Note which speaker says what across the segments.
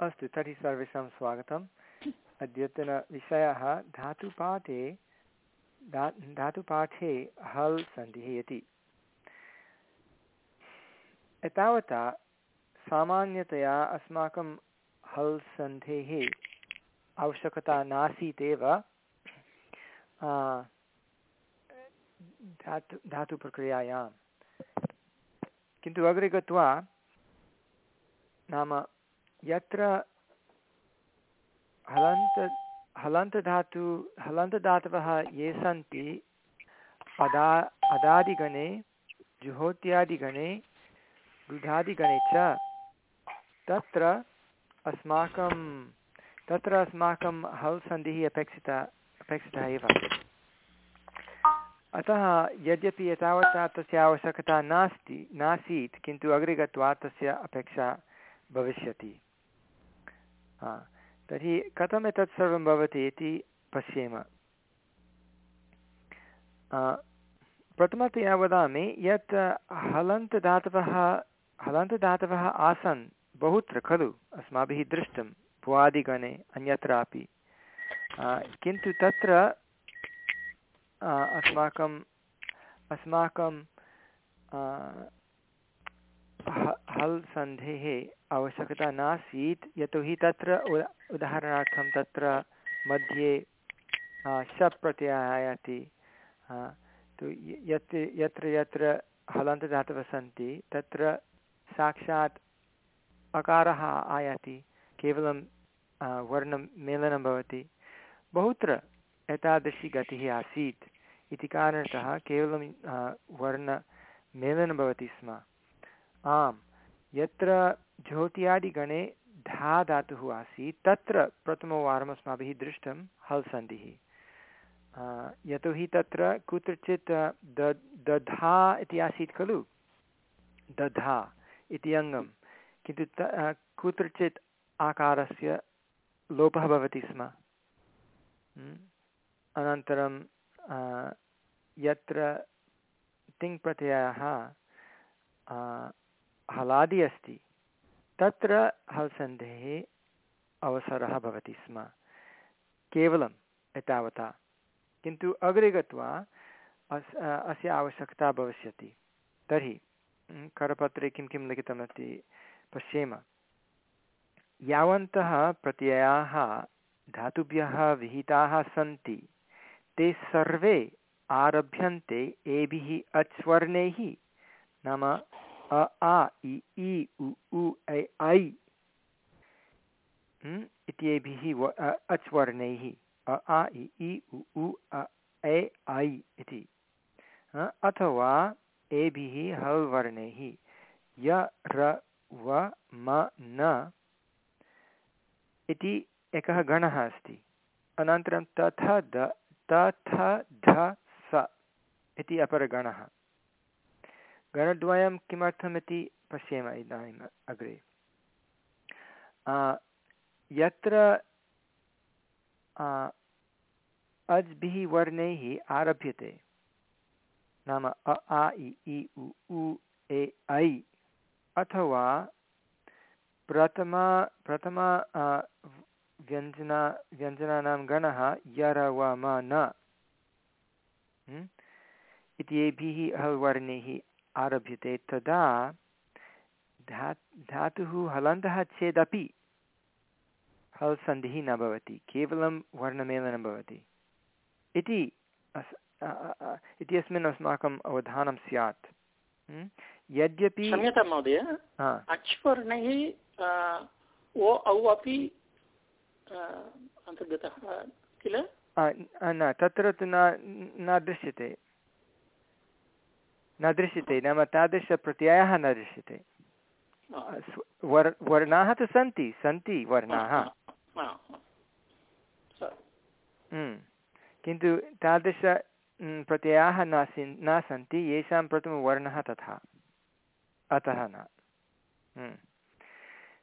Speaker 1: अस्तु, तर्हि सर्वेषां स्वागतम्। अद्यतनविषयः धातुपाठे, धा, धातुपाठे हल् सन्धिः इति। एतावता सामान्यतया अस्माकं हल् सन्धेः आवश्यकता नासीत् एव। धातु, धातुप्रक्रियायां। किन्तु अग्रे गत्वा नाम यत्र हलन्त, हलन्तधातु हलन्तधातवः ये सन्ति अदा अदादिगणे जुहोत्यादिगणे रुधादिगणे च, तत्र अस्माकं तत्र अस्माकं हल् अपेक्षिता अपेक्षिता एव। अतः यद्यपि एतावता तस्य आवश्यकता नास्ति, नासीत्, किन्तु अग्रे गत्वा तस्य अपेक्षा भविष्यति। हा, तर्हि कथम् एतत् सर्वं भवति इति पश्येम। प्रथमतया वदामि, यत् हलन्तदातवः हलन्तदातवः आसन् बहुत्र खलु, अस्माभिः दृष्टं भुवादिगणे अन्यत्रापि। किन्तु तत्र अस्माकं अस्माकं हल् सन्धेः आवश्यकता नासीत् यतोहि तत्र उदाहरणार्थं तत्र मध्ये शप् प्रत्ययः आयाति तु यत्, यत्र यत्र हलन्तदातवः सन्ति, तत्र साक्षात् अकारः आयाति, केवलं वर्णं, मेलनं भवति। बहुत्र एतादृशी गतिः आसीत्, इति कारणतः केवलं वर्णमेलनं भवति स्म। आम्। यत्र ज्योत्यादिगणे धा धातुः आसीत्, तत्र प्रथमवारम् अस्माभिः दृष्टं हल् सन्धिः यतोहि तत्र कुत्रचित् द, दधा इति आसीत् खलु? दधा इति अङ्गं। किन्तु त कुत्रचित् आकारस्य लोपः भवति स्म। अनन्तरं यत्र तिङ्प्रत्ययः हलादि अस्ति। तत्र हल्सन्धेः अवसरः भवति स्म। केवलम् एतावता। किन्तु अग्रे गत्वा अस् अस्य आवश्यकता भविष्यति। तर्हि करपत्रे किं किं लिखितमस्ति? पश्येम। यावन्तः प्रत्ययाः धातुभ्यः विहिताः सन्ति। ते सर्वे आरभ्यन्ते एभिः अच्वर्णैः। नाम अ आ इ ई उ उ ऐ ऐ इत्येभिः अच् वर्णैः अ आ इ ई उ उ ए ऐ इति अथवा एभिः हल् वर्णैः य र व म न इति एकः गणः अस्ति अनन्तरं तथ द तथ ध स इति अपरगणः गणद्वयं किमर्थमिति पश्येम इदानीम् अग्रे. यत्र अज्भिः वर्णैः आरभ्यते, नाम अ, आ, इ ई उ उ, ए, ऐ, अथवा प्रथमा प्रथमा व्यञ्जना, व्यञ्जनानां गणः यर, व, म, न इत्येभिः वर्णैः आरभ्यते तदा धा धातुः हलन्तः चेदपि हल् सन्धिः न भवति केवलं वर्णमेलनं भवति। इति अस् इति अस्मिन् अस्माकम् अवधानं स्यात्। यद्यपि
Speaker 2: क्षम्यतां महोदय अच्वर्णैः ओ औ अपि अन्तर्गतः किल?
Speaker 1: न तत्र तु न न दृश्यते। न दृश्यते नाम तादृशप्रत्ययः न दृश्यते वर् वर्णाः तु सन्ति सन्ति वर्णाः। हम्म। किन्तु तादृश प्रत्ययाः न न सन्ति येषां प्रथमवर्णः तथा अतः न। हम्म।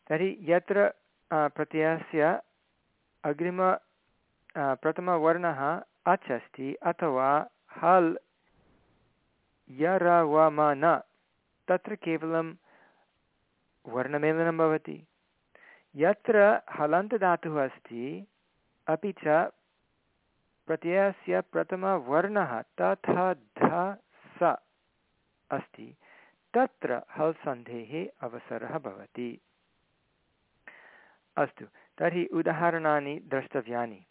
Speaker 1: तर्हि यत्र प्रत्ययस्य अग्रिम प्रथमवर्णः अच् अस्ति अथवा हल् य र व म न तत्र केवलं वर्णमेलनं भवति। यत्र हलन्तदातुः अस्ति, अपि च प्रत्ययस्य प्रथमवर्णः तथा ध स अस्ति। तत्र हल् सन्धेः अवसरः भवति। अस्तु, तर्हि उदाहरणानि द्रष्टव्यानि।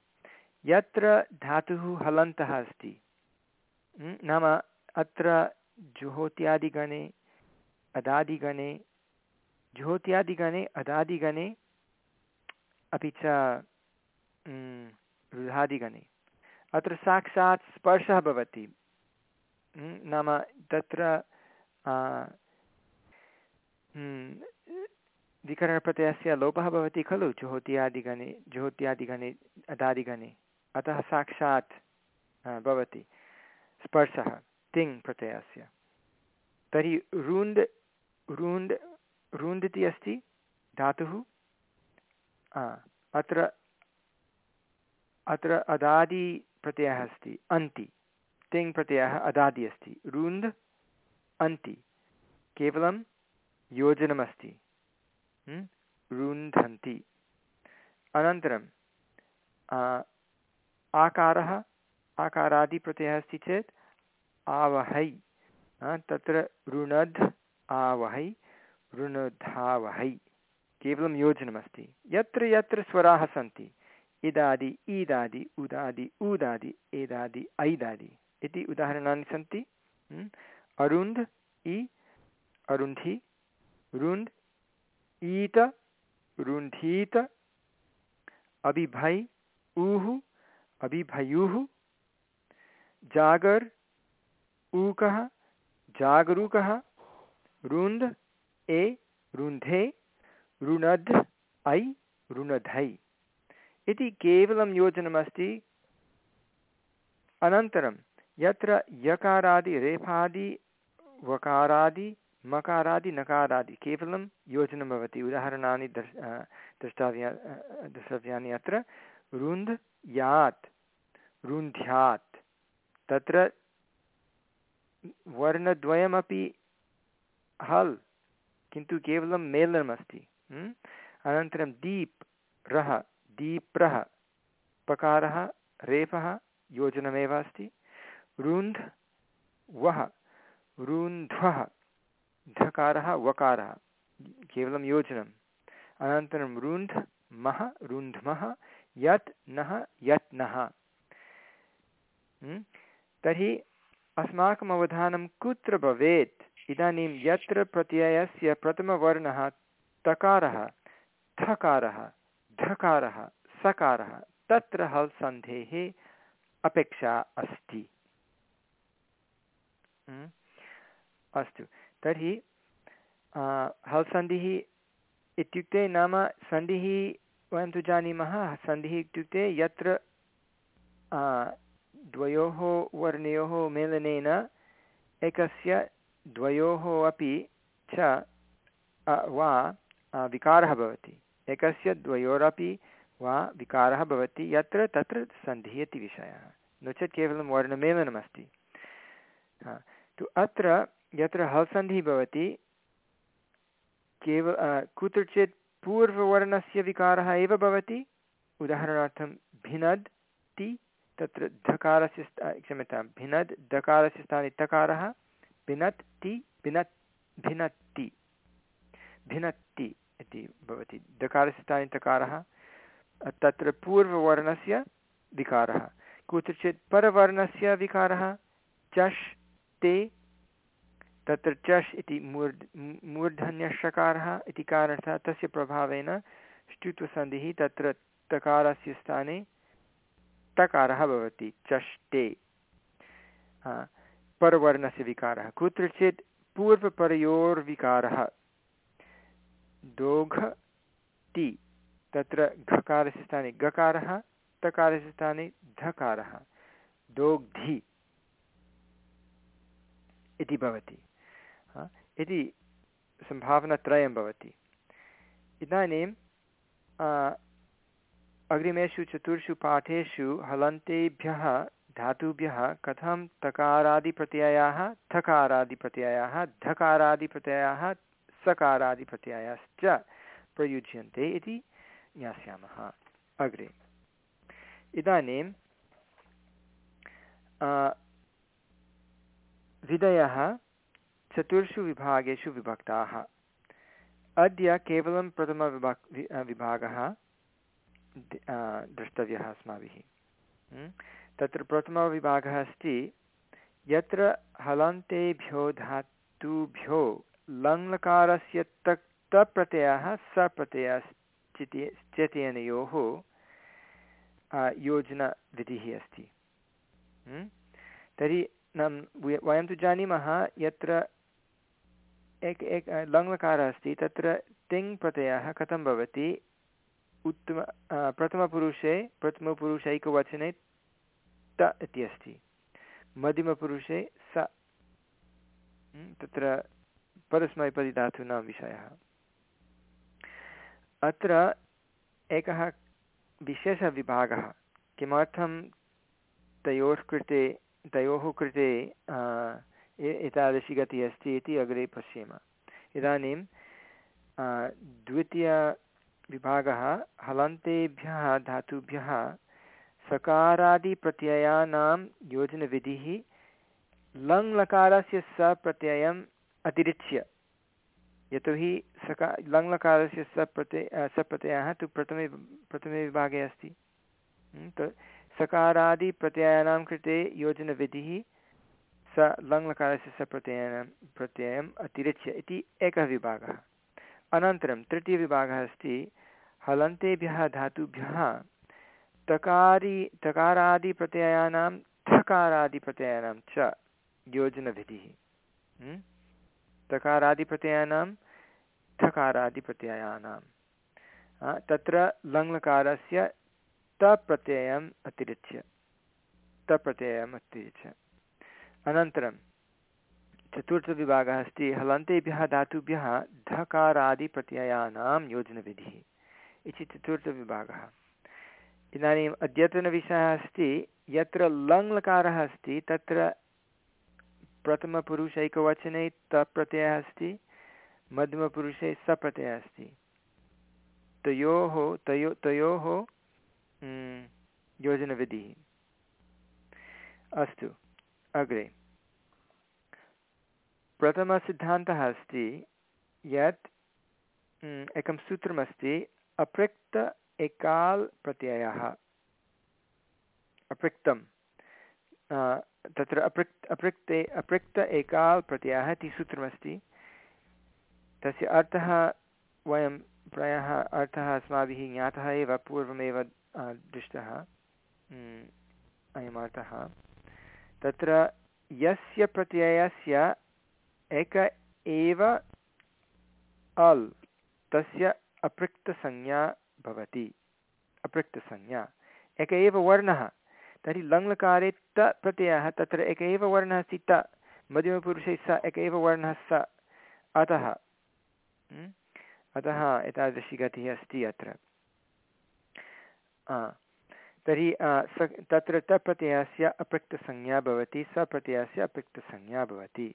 Speaker 1: यत्र धातुः हलन्तः अस्ति नाम अत्र जुहोत्यादिगणे, अदादिगणे जुहोत्यादिगणे, अदादिगणे, अपि च रुधादिगणे। अत्र साक्षात् स्पर्शः भवति। नाम तत्र विकरणप्रत्ययस्य लोपः भवति खलु, जुहोत्यादिगणे जुहोत्यादिगणे, अदादिगणे। अतः साक्षात् भवति स्पर्शः। तिङ् प्रत्ययस्य। तर्हि रुन्द् रुन्द् रुन्द् इति अस्ति, धातुः। अत्र अत्र अदादिप्रत्ययः अस्ति, अन्ति। तिङ् प्रत्ययः अदादि अस्ति। रुन्द् अन्ति। केवलं योजनमस्ति। रुन्धन्ति अनन्तरं आकारः आकारादिप्रत्ययः अस्ति चेत् आवहै। तत्र ऋणध् आवहै ऋणधावहै केवलं योजनमस्ति। यत्र यत्र स्वराः सन्ति। इदादि, ईदादि, उदादि ऊदादि एदादि, ऐदादि इति उदाहरणानि सन्ति। अरुन्ध्, इ, अरुन्धि, रुन्ध्, ईत, रुन्धीत, अभिभै, ऊः, अभिभयूः, जागर् ऊकः, जागरूकः रुन्ध् ए, रुन्धे रुणध् ऐ, रुणधै। इति केवलं योजनमस्ति। अनन्तरं यत्र यकारादि, रेफादि, वकारादि, मकारादि, नकारादि केवलं योजनं भवति। उदाहरणानि दर् द्रष्टव्या द्रष्टव्यानि अत्र। रुन्ध् यात्, रुन्ध्यात्। तत्र वर्णद्वयमपि हल्, किन्तु केवलं मेलनमस्ति अनन्तरं दीप्, रः, दीप्रः, पकारः, रेफः योजनमेव अस्ति। रुन्ध्, वः, रुन्ध्वः धकारः वकारः, केवलं योजनम्। अनन्तरं रुन्ध्, मः, रुन्ध्मः, यत्, नः यत् नः तर्हि अस्माकम् अवधानं कुत्र भवेत्? इदानीं यत्र प्रत्ययस्य प्रथमवर्णः तकारः, थकारः, धकारः, सकारः, तत्र हल् सन्धेः अपेक्षा अस्ति। अस्तु। तर्हि हल् सन्धिः इत्युक्ते नाम सन्धिः वयं तु जानीमः, सन्धिः इत्युक्ते यत्र द्वयोः वर्णयोः मेलनेन एकस्य द्वयोः अपि च वा विकारः भवति। एकस्य द्वयोरपि वा विकारः भवति। यत्र तत्र सन्धिः इति विषयः। नो चेत् केवलं वर्णमेलनमस्ति। तु अत्र यत्र हल्सन्धिः भवति, केव कुत्रचित् पूर्ववर्णस्य विकारः एव भवति। उदाहरणार्थं भिनद्, ति तत्र धकारस्य क्षम्यतां भिनद् दकारस्य स्थाने तकारः भिनत् ति, भिनत्, भिनत्ति। भिनत्ति इति भवति। दकारस्य स्थाने तकारः तत्र पूर्ववर्णस्य विकारः। कुत्रचित् परवर्णस्य विकारः चष् ते, तत्र चष् इति मूर् मूर्धन्यषकारः इति कारणतः तस्य प्रभावेन ष्टुत्वसन्धिः तत्र तकारस्य स्थाने तकारः भवति, चष्टे। परवर्णस्य विकारः कुत्रचित् पूर्वपरयोर्विकारः दोघ ति तत्र घकारस्य स्थाने गकारः, तकारस्य स्थाने धकारः दोग्धि इति भवति। इति सम्भावनात्रयं भवति। इदानीं अग्रिमेषु चतुर्षु पाठेषु हलन्तेभ्यः धातुभ्यः कथं तकारादिप्रत्ययाः, थकारादिप्रत्ययाः, धकारादिप्रत्ययाः, सकारादिप्रत्ययाश्च प्रयुज्यन्ते इति ज्ञास्यामः। अग्रे। इदानीं विधयः चतुर्षु विभागेषु विभक्ताः। अद्य केवलं प्रथमविभाग विभागः द्रष्टव्यः अस्माभिः। तत्र प्रथमविभागः अस्ति, यत्र हलन्तेभ्यो धातुभ्यो लङ्लकारस्य तक् तप्रत्ययः सप्रत्ययश्चिति चेत्यनयोः योजनविधिः अस्ति। तर्हि नाम, वयं तु जानीमः, यत्र एक एक, लङ्लकारः अस्ति, तत्र तिङ् प्रत्ययः कथं भवति? उत्तम प्रथमपुरुषे, प्रथमपुरुषैकवचने त इति अस्ति। मध्यमपुरुषे स तत्र परस्मैपदिधातूनां विषयः। अत्र एकः विशेषविभागः, किमर्थं तयोः कृते तयोः कृते एतादृशी गतिः अस्ति इति अग्रे पश्येम। इदानीं द्वितीयविभागः हलन्तेभ्यः, धातुभ्यः, सकारादिप्रत्ययानां योजनविधिः, लङ्लकारस्य सप्रत्ययम् अतिरिच्य। यतोहि सका लङ् लङ्लकारस्य सप्रत्यय सप्रत्ययः तु प्रथमे प्रथमे विभागे अस्ति। सकारादिप्रत्ययानां कृते योजनविधिः, स लङ्लकारस्य सप्रत्ययनं, प्रत्ययम् अतिरिच्य इति एकः विभागः। अनन्तरं तृतीयविभागः अस्ति, हलन्तेभ्यः धातुभ्यः, तकारि, तकारादिप्रत्ययानां, थकारादिप्रत्ययानां च योजनविधिः। तकारादिप्रत्ययानां, थकारादिप्रत्ययानां। तत्र लङ्लकारस्य तप्रत्ययम् अतिरिच्य तप्रत्ययम् अतिरिच्य। अनन्तरं चतुर्थविभागः अस्ति। हलन्तेभ्यः, धातुभ्यः धकारादिप्रत्ययानां योजनविधिः इति चतुर्थविभागः। इदानीम् अद्यतनविषयः अस्ति, यत्र लङ्लकारः अस्ति, तत्र प्रथमपुरुषैकवचने तप्रत्ययः अस्ति, मध्यमपुरुषे सप्रत्ययः अस्ति। तयोः, तयो, तयोः योजनविधिः। अस्तु, अग्रे। प्रथमसिद्धान्तः अस्ति यत् एकं सूत्रमस्ति अपृक्त एकाल् प्रत्ययः। अपृक्तं तत्र अपृक् अपृक्ते अपृक्त एकाल् प्रत्ययः इति सूत्रमस्ति। तस्य अर्थः वयं प्रायः अर्थः अस्माभिः ज्ञातः एव, पूर्वमेव दृष्टः। अयमर्थः तत्र यस्य प्रत्ययस्य एक एव अल्, तस्य अपृक्तसंज्ञा भवति। अपृक्तसंज्ञा एक एव वर्णः। तर्हि लङ्लकारे त प्रत्ययः, तत्र एक एव वर्णः अस्ति त। मध्यमपुरुषे स एक एव वर्णः स। अतः अतः एतादृशी गतिः अस्ति अत्र। तर्हि स, तत्र तप्रत्ययस्य अपृक्तसंज्ञा भवति सप्रत्ययस्य अपृक्तसंज्ञा भवति।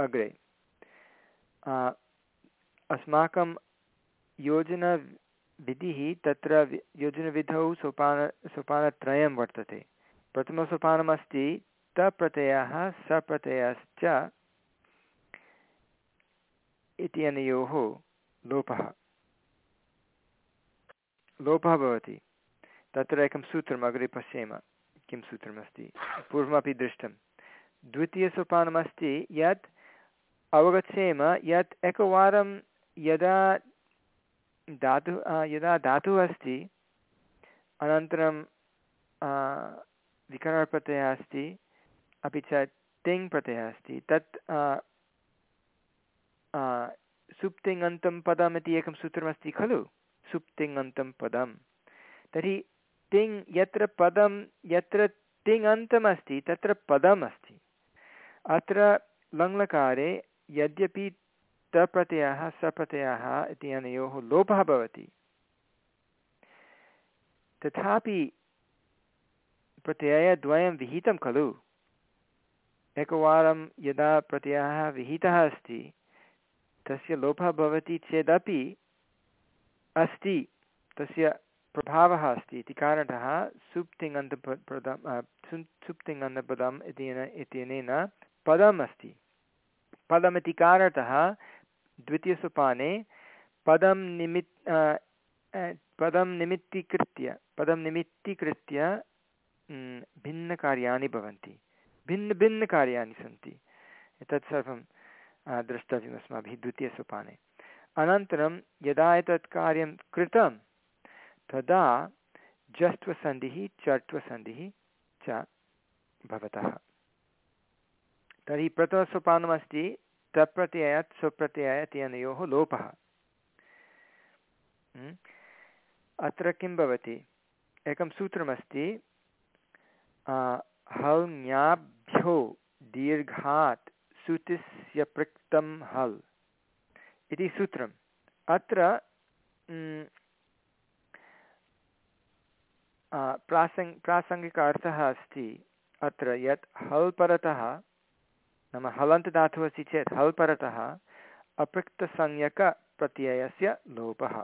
Speaker 1: अग्रे। अस्माकं योजनविधिः तत्र योजनविधौ सोपान, सोपानत्रयं वर्तते। प्रथमसोपानमस्ति तप्रत्ययः, सप्रत्ययश्च इत्यनयोः लोपः। लोपः भवति। तत्र एकं सूत्रम् अग्रे पश्येम, किं सूत्रमस्ति। पूर्वमपि दृष्टं। द्वितीयसोपानमस्ति यत् अवगच्छेम, यत् एकवारं यदा धातुः यदा धातुः अस्ति, अनन्तरं विकरणप्रत्ययः अस्ति, अपि च तिङ् प्रत्ययः अस्ति, तत् सुप्तिङन्तं पदम् इति एकं सूत्रमस्ति खलु? सुप्तिङन्तं पदं तर्हि तिङ् यत्र पदं, यत्र तिङन्तमस्ति, तत्र पदम् अस्ति। अत्र लङ्लकारे यद्यपि तप्रत्ययः सप्रत्ययः इति अनयोः लोपः भवति। तथापि प्रत्ययद्वयं विहितं खलु। एकवारं यदा प्रत्ययः विहितः अस्ति, तस्य लोपः भवति चेदपि अस्ति, तस्य प्रभावः अस्ति इति कारणतः सुप्तिङन्तपदं सुप्तिङन्तपदम् इत्येन इत्यनेन पदम् अस्ति। पदमिति कारणतः द्वितीयसोपाने पदं निमित् पदं निमित्तीकृत्य पदं निमित्तीकृत्य भिन्नकार्याणि भवन्ति। भिन्नभिन्नकार्याणि सन्ति। एतत् सर्वं द्रष्टव्यम् अस्माभिः द्वितीयसोपाने। अनन्तरं यदा एतत् कार्यं कृतं, तदा जस्त्वसन्धिः चट्वसन्धिः च भवतः। तर्हि प्रथमसोपानमस्ति तप्रत्ययात् स्वप्रत्ययात् अनयोः लोपः। अत्र किं भवति? एकं सूत्रमस्ति हल् दीर्घात् सुतिस्य पृक्तं हल् इति सूत्रम्। अत्र प्रासङ्, प्रासङ्गिक अर्थः अस्ति अत्र यत् हल् परतः नाम हलन्तदातुः अस्ति चेत् हल् परतः अपृक्तसंज्ञकप्रत्ययस्य लोपः।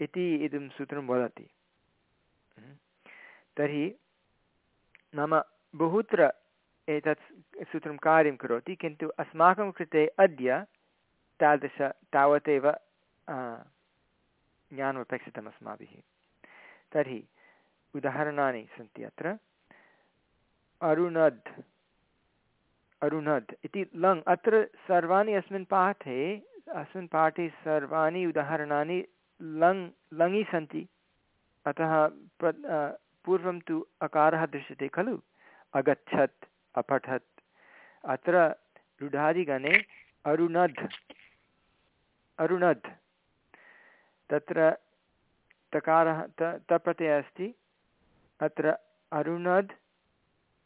Speaker 1: इति इदं सूत्रं वदति। तर्हि नाम बहुत्र एतत् सूत्रं कार्यं करोति, किन्तु अस्माकं कृते अद्य तादृश तावदेव ज्ञानमपेक्षितम् अस्माभिः। तर्हि उदाहरणानि सन्ति अत्र। अरुणद् अरुणद्। इति लङ्, अत्र सर्वाणि अस्मिन् पाठे अस्मिन् पाठे सर्वाणि उदाहरणानि लङ्, लङि सन्ति। अतः प्र पूर्वं तु अकारः दृश्यते खलु? अगच्छत्, अपठत्। अत्र रुढादिगणे अरुणद्। अरुणद्। तत्र तकारः, त तप्रत्ययः अस्ति। अत्र अरुणद्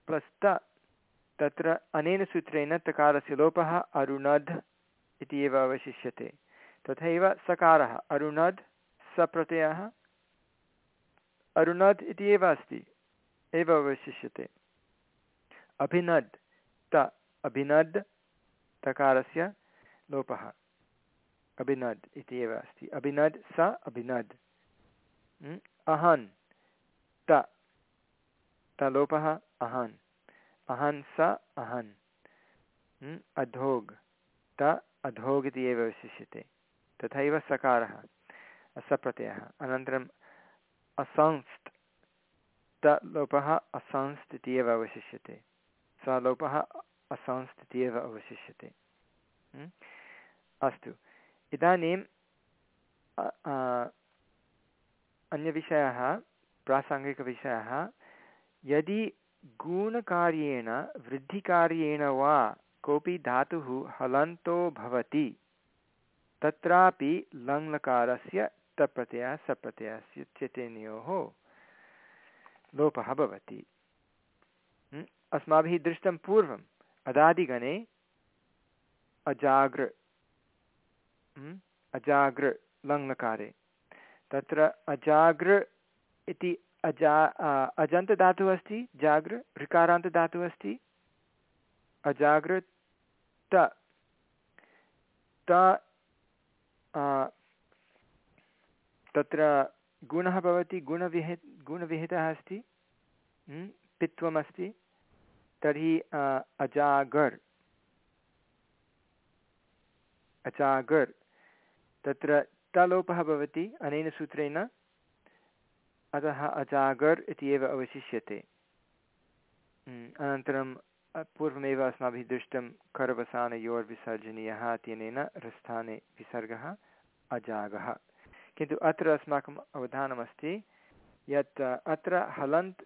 Speaker 1: प्लस् त। तत्र अनेन सूत्रेण तकारस्य लोपः अरुणद् इति एव अवशिष्यते। तथैव सकारः अरुणद् सप्रत्ययः अरुणद् इति एव अस्ति, एव अवशिष्यते। अभिनद् त अभिनद् तकारस्य लोपः अभिनद् इति एव अस्ति। अभिनद् स अभिनद् अहन्, त अहन् अहन्। स अहन् अधोग्। त, अधोग् इति एव विशिष्यते। तथैव सकारः सप्रत्ययः अनन्तरम् असंस्त्। त लोपः असंस्त् इति एव अवशिष्यते। स लोपः असंस्त् इति एव अवशिष्यते। अस्तु। इदानीं अन्यविषयः, प्रासङ्गिकविषयः। यदि गुणकार्येण, वृद्धिकार्येण वा कोऽपि धातुः हलन्तो भवति। तत्रापि लङ्लकारस्य तप्रत्ययः सप्रत्ययस्य चेतेनयोः लोपः भवति। अस्माभिः दृष्टं पूर्वम्। अदादिगणे अजागृ अजागृ लङ्लकारे। तत्र अजागृ इति अजा अजन्तदातुः अस्ति जागृ ऋकारान्तदातुः अस्ति अजागृ त तत्र गुणः भवति गुणविहि गुणविहितः अस्ति पित्वमस्ति तर्हि अजागर्। अजागर्। तत्र तलोपः भवति, अनेन सूत्रेण अतः अजागर् इति एव अवशिष्यते अनन्तरं पूर्वमेव अस्माभिः दृष्टं करवसानयोर्विसर्जनीयः इत्यनेन रस्थाने विसर्गः अजागः। किन्तु अत्र अस्माकम् अवधानमस्ति यत् अत्र हलन्त्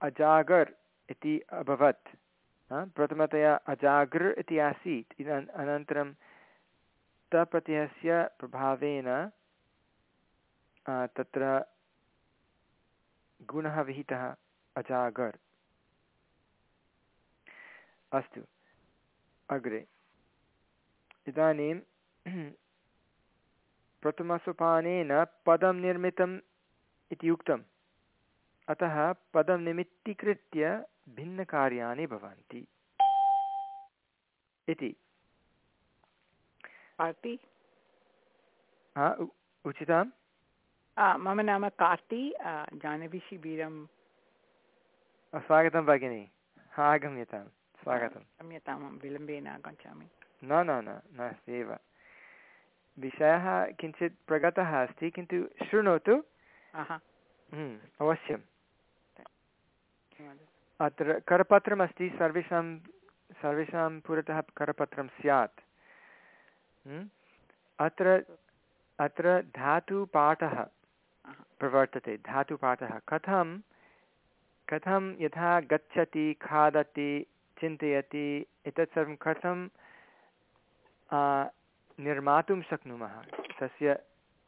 Speaker 1: अजागर् इति अभवत्। प्रथमतया अजागृ इति आसीत्। अनन्तरं तप्रत्ययस्य प्रभावेन तत्र गुणः विहितः अजागर्। अस्तु अग्रे। इदानीं प्रथमसोपानेन पदं निर्मितम् इति उक्तम्। अतः पदं निमित्तीकृत्य भिन्नकार्याणि भवन्ति। इति। उचितम्?
Speaker 3: मम नाम कार्ति जानवीशिबिरं
Speaker 1: स्वागतं भगिनि आगम्यतां स्वागतं
Speaker 3: क्षम्यतां विलम्बेन आगच्छामि
Speaker 1: न न न नास्ति एव विषयः किञ्चित् प्रगतः अस्ति किन्तु शृणोतु अवश्यम् अत्र करपत्रमस्ति सर्वेषां सर्वेषां पुरतः करपत्रं स्यात् अत्र अत्र धातुपाठः प्रवर्तते। धातुपाठः, कथं? कथं यथा गच्छति, खादति, चिन्तयति, एतत् सर्वं कथं निर्मातुं शक्नुमः? तस्य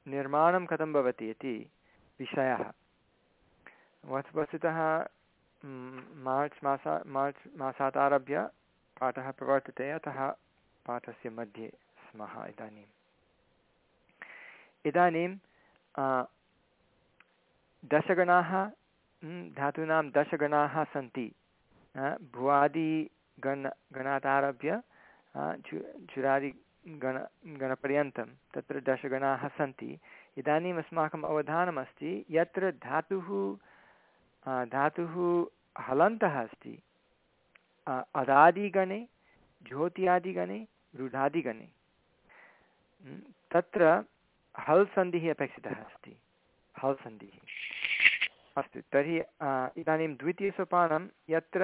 Speaker 1: निर्माणं कथं भवति इति विषयः। वस्तुतः मार्च् मासा, मार्च् मासात् आरभ्य पाठः प्रवर्तते, अतः पाठस्य मध्ये स्मः इदानीम्। इदानीं दशगणाः धातूनां दशगणाः सन्ति। भुवादिगण गणात् आरभ्य चु चुरादिगण गणपर्यन्तं तत्र दशगणाः सन्ति। इदानीम् अस्माकम् अवधानमस्ति यत्र धातुः धातुः हलन्तः अस्ति। अदादिगणे, ज्योत्यादिगणे रुढादिगणे तत्र हल् अपेक्षितः अस्ति। हल् अस्तु। तर्हि इदानीं द्वितीयसोपानं, यत्र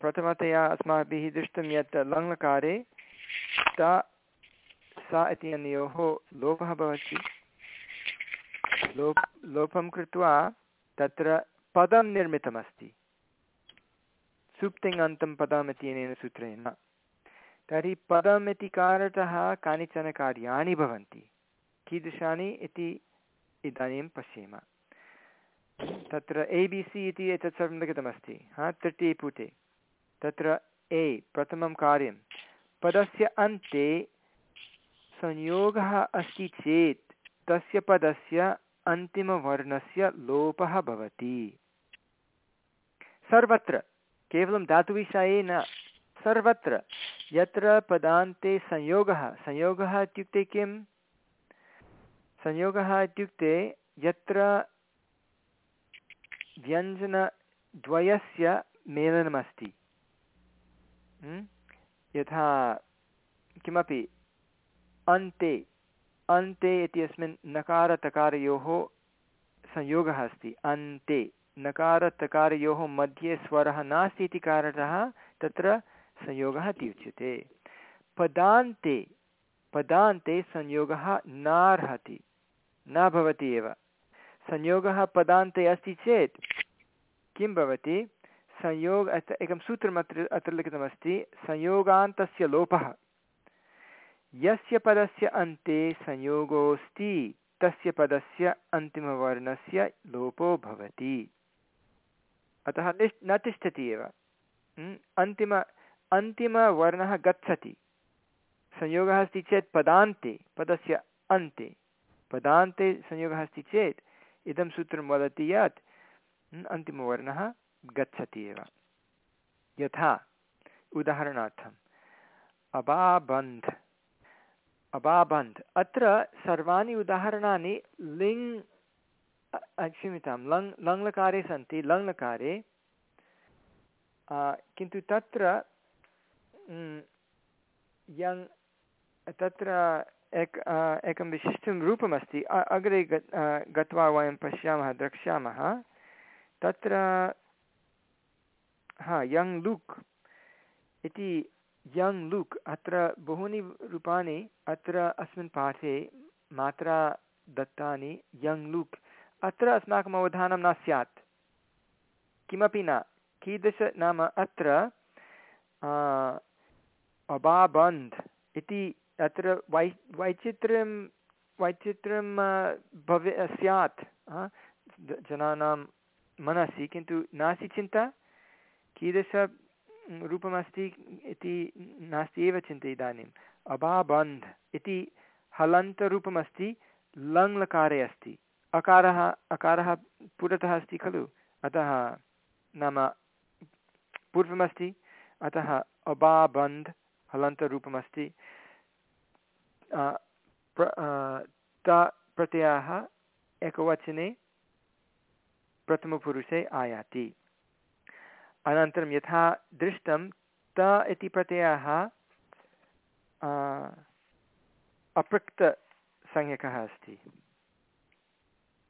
Speaker 1: प्रथमतया अस्माभिः दृष्टं यत् लङ्लकारे ता सा इत्यनयोः लोपः भवति। लोप्, लोपं कृत्वा तत्र पदं निर्मितमस्ति। सुप्तिङन्तं पदम् इत्यनेन सूत्रेण। तर्हि पदम् इति कारणतः कानिचन कार्याणि भवन्ति। कीदृशानि इति इदानीं पश्येम। तत्र ए बि सि इति एतत् सर्वं लिखितमस्ति। हा तृतीयपुटे तत्र ए प्रथमं कार्यं। पदस्य अन्ते संयोगः अस्ति चेत् तस्य पदस्य अन्तिमवर्णस्य लोपः भवति। सर्वत्र, केवलं धातुविषये न। सर्वत्र, यत्र पदान्ते संयोगः। संयोगः इत्युक्ते किं संयोगः इत्युक्ते यत्र व्यञ्जनद्वयस्य मेलनमस्ति। हम्म? यथा किमपि अन्ते अन्ते इत्यस्मिन् नकारतकारयोः संयोगः अस्ति। अन्ते, नकारतकारयोः मध्ये स्वरः नास्ति इति कारणतः तत्र संयोगः इति उच्यते। पदान्ते पदान्ते संयोगः नार्हति। न भवति एव। संयोगः पदान्ते अस्ति चेत् किं भवति? संयोग एकं सूत्रम् अत्र अत्र लिखितमस्ति, संयोगान्तस्य लोपः। यस्य पदस्य अन्ते संयोगोऽस्ति, तस्य पदस्य अन्तिमवर्णस्य लोपो भवति। अतः निश् न तिष्ठति एव। अन्तिम, अन्तिमवर्णः गच्छति। संयोगः अस्ति चेत् पदान्ते, पदस्य अन्ते। पदान्ते संयोगः अस्ति चेत्, इदं सूत्रं वदति यत् अन्तिमवर्णः गच्छति एव। यथा, उदाहरणार्थम्, अबाबन्ध्। अबाबन्ध्। अत्र सर्वाणि उदाहरणानि लिङ् क्षम्यतां, लङ्, लङ्लकारे सन्ति, लङ्लकारे। किन्तु तत्र यङ्, तत्र एक एकं विशिष्टं रूपमस्ति अग्रे गत्वा वयं पश्यामः द्रक्ष्यामः तत्र हा यङ् लुक् इति यङ् लुक् अत्र बहूनि रूपाणि अत्र अस्मिन् पाठे मात्रा दत्तानि यङ् लुक् अत्र अस्माकम् अवधानं न स्यात् किमपि न कीदृश नाम अत्र अबाबन्ध् इति अत्र वै वैचित्र्यं वैचित्र्यं भवे स्यात् जनानां मनसि, किन्तु नास्ति चिन्ता? कीदृश रूपमस्ति इति नास्ति एव चिन्ता इदानीम् अबाबन्ध् इति हलन्तरूपमस्ति, लङ्लकारे अस्ति। अकारः अकारः पुरतः अस्ति खलु? अतः नाम पूर्वमस्ति। अतः अबाबन्ध् हलन्तरूपमस्ति। त, प्रत्ययः एकवचने प्रथमपुरुषे आयाति। अनन्तरं यथा दृष्टं त इति प्रत्ययः अपृक्तसंज्ञकः अस्ति।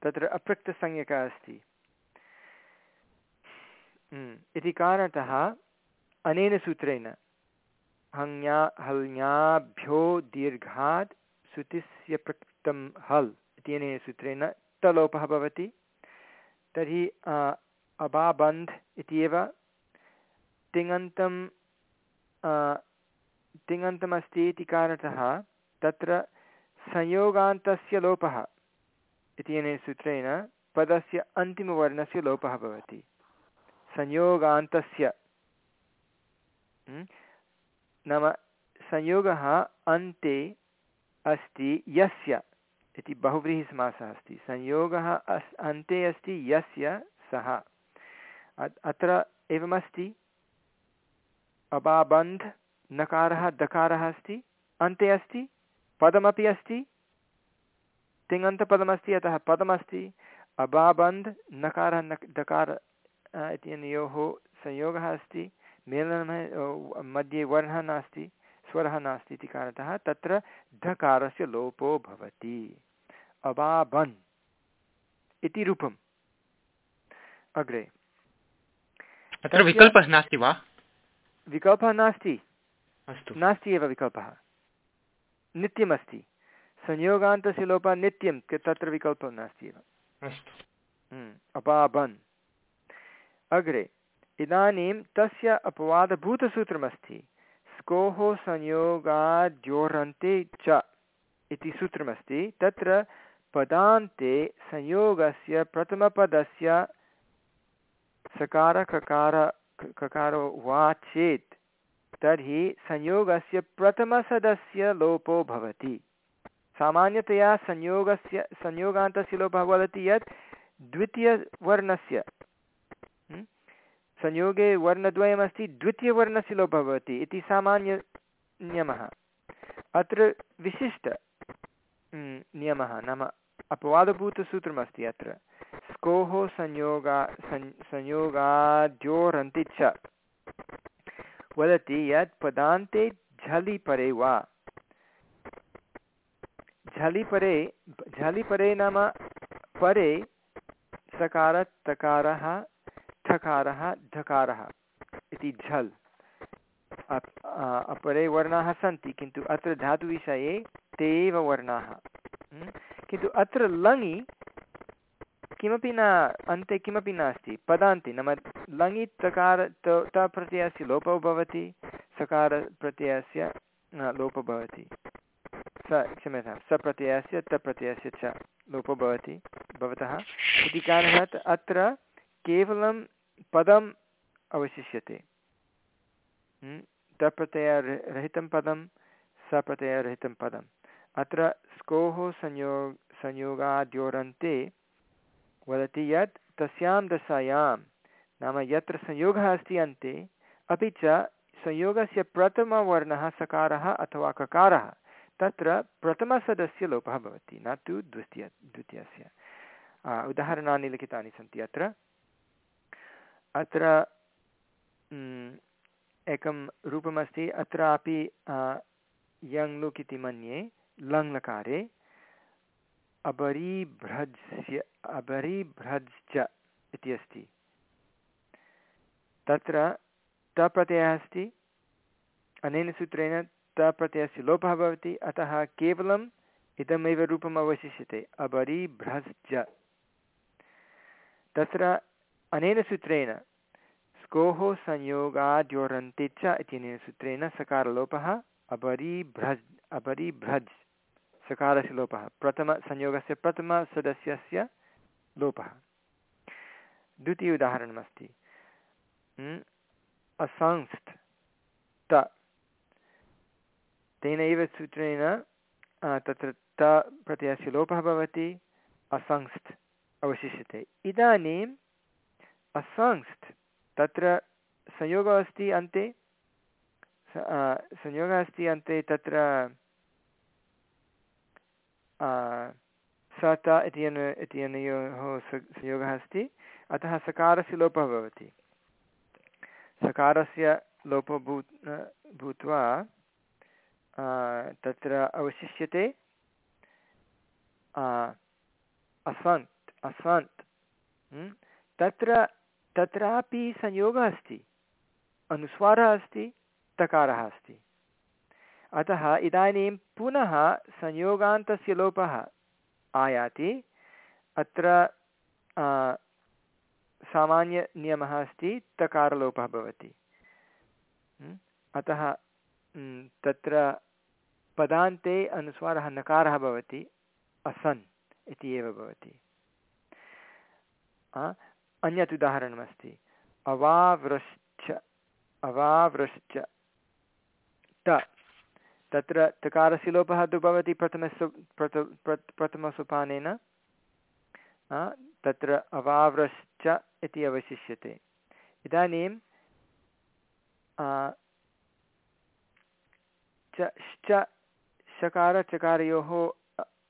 Speaker 1: तत्र अपृक्तसंज्ञकः अस्ति। इति कारणतः अनेन सूत्रेण हङ्या हल्ङ्याभ्यो दीर्घात् सुतिस्य पृक्तं हल् इत्यनेन सूत्रेण तलोपः भवति। तर्हि अबाबन्ध् इत्येव तिङन्तं तिङन्तमस्ति इति कारणतः तत्र संयोगान्तस्य लोपः इत्यनेन सूत्रेण पदस्य अन्तिमवर्णस्य लोपः भवति। संयोगान्तस्य नाम संयोगः अन्ते अस्ति यस्य इति बहुव्रीहिसमासः अस्ति। संयोगः अस्, अन्ते अस्ति यस्य सः। अत्र एवमस्ति। अबाबन्ध् नकारः दकारः अस्ति। अन्ते अस्ति। पदमपि अस्ति। तिङन्तपदमस्ति, अतः पदमस्ति। अबाबन्ध् नकारः न दकार इत्यनयोः संयोगः अस्ति। मेलनं मध्ये वर्णः नास्ति स्वरः नास्ति इति कारणतः तत्र धकारस्य लोपो भवति। अबाबन् इति रूपम्। अग्रे।
Speaker 4: अत्र विकल्पः नास्ति वा?
Speaker 1: विकल्पः नास्ति।
Speaker 4: अस्तु।
Speaker 1: नास्ति एव विकल्पः। नित्यमस्ति। संयोगान्तस्य लोपः नित्यं तत्र विकल्पः नास्ति एव।
Speaker 4: अस्तु।
Speaker 1: हम्म, अपाबन् अग्रे। इदानीं तस्य अपवादभूतसूत्रमस्ति। स्कोः संयोगाद्योरन्ते च इति सूत्रमस्ति। तत्र पदान्ते संयोगस्य प्रथमपदस्य सकारककार ककारो वा चेत् तर्हि संयोगस्य प्रथमसदस्य लोपो भवति। सामान्यतया संयोगस्य संयोगान्तस्य लोपः वदति यत् द्वितीयवर्णस्य संयोगे वर्णद्वयमस्ति द्वितीयवर्णस्य लोपः भवति इति सामान्यनियमः अत्र विशिष्ट नियमः नाम अपवादभूतसूत्रमस्ति अत्र। स्कोः संयोगा सं संयोगाद्योरन्ति च वदति यत् पदान्ते झलि परे वा। झलि परे झलि परे नाम परे सकार तकारः ठकारः ढकारः इति झल् अपरे वर्णाः सन्ति, किन्तु अत्र धातुविषये ते एव वर्णाः। किन्तु अत्र लङि किमपि न, अन्ते किमपि नास्ति। पदान्ते, नाम लङि तकार, त प्रत्ययस्य लोपो भवति सकारप्रत्ययस्य लोपो भवति। स, क्षम्यतां सप्रत्ययस्य तप्रत्ययस्य च लोपो भवति, भवतः। इति कारणात् अत्र केवलं पदम् अवशिष्यते। तप्रत्ययरहितं पदं सप्रत्ययरहितं पदम्। अत्र स्कोः संयोग, संयोगाद्योरन्ते वदति यत् तस्यां दशायां नाम यत्र संयोगः अस्ति अन्ते, अपि च संयोगस्य प्रथमवर्णः सकारः अथवा ककारः, तत्र प्रथमसदस्य लोपः भवति, न तु द्वितीय, द्वितीयस्य। उदाहरणानि लिखितानि सन्ति अत्र। अत्र एकं रूपमस्ति, अत्रापि यङ् लुक् इति मन्ये, लङ्लकारे, अबरीभ्रज्य अबरीभ्रज्च इति अस्ति। तत्र तप्रत्ययः अस्ति, अनेन सूत्रेण तप्रत्ययस्य लोपः भवति, अतः केवलम् इदमेव रूपम् अवशिष्यते, अबरीभ्रज्ज। तत्र अनेन सूत्रेण, स्कोः संयोगाद्योरन्ति च इत्यनेन सूत्रेण सकारलोपः अबरीभ्रज् अबरीभ्रज् सकारस्य लोपः प्रथमसंयोगस्य प्रथमसदस्यस्य लोपः। द्वितीय उदाहरणमस्ति। असंस्थ त। तेनैव सूत्रेण तत्र त प्रत्ययस्य लोपः भवति, असंस्थ अवशिष्यते। इदानीं असंस्थ। तत्र संयोगः अस्ति अन्ते। संयोगः अस्ति अन्ते तत्र स, त इत्यन इत्यनयोः संयोगः अस्ति। अतः सकारस्य लोपः भवति। सकारस्य लोपो भू भूत्वा तत्र अवशिष्यते अस्वन्त् अस्वन्त् तत्र तत्रापि संयोगः अस्ति। अनुस्वारः अस्ति, तकारः अस्ति। अतः इदानीं पुनः संयोगान्तस्य लोपः आयाति। अत्र सामान्यनियमः अस्ति, तकारलोपः भवति। अतः तत्र पदान्ते अनुस्वारः नकारः भवति, असन् इति एव भवति। अन्यत् उदाहरणमस्ति। अवावृश्च अवावृश्च, त। तत्र तकारस्य लोपः तु भवति प्रथमसु, प्रथ प्रथमसोपानेन। तत्र अवावृश्च इति अवशिष्यते। इदानीं च श्च शकारचकारयोः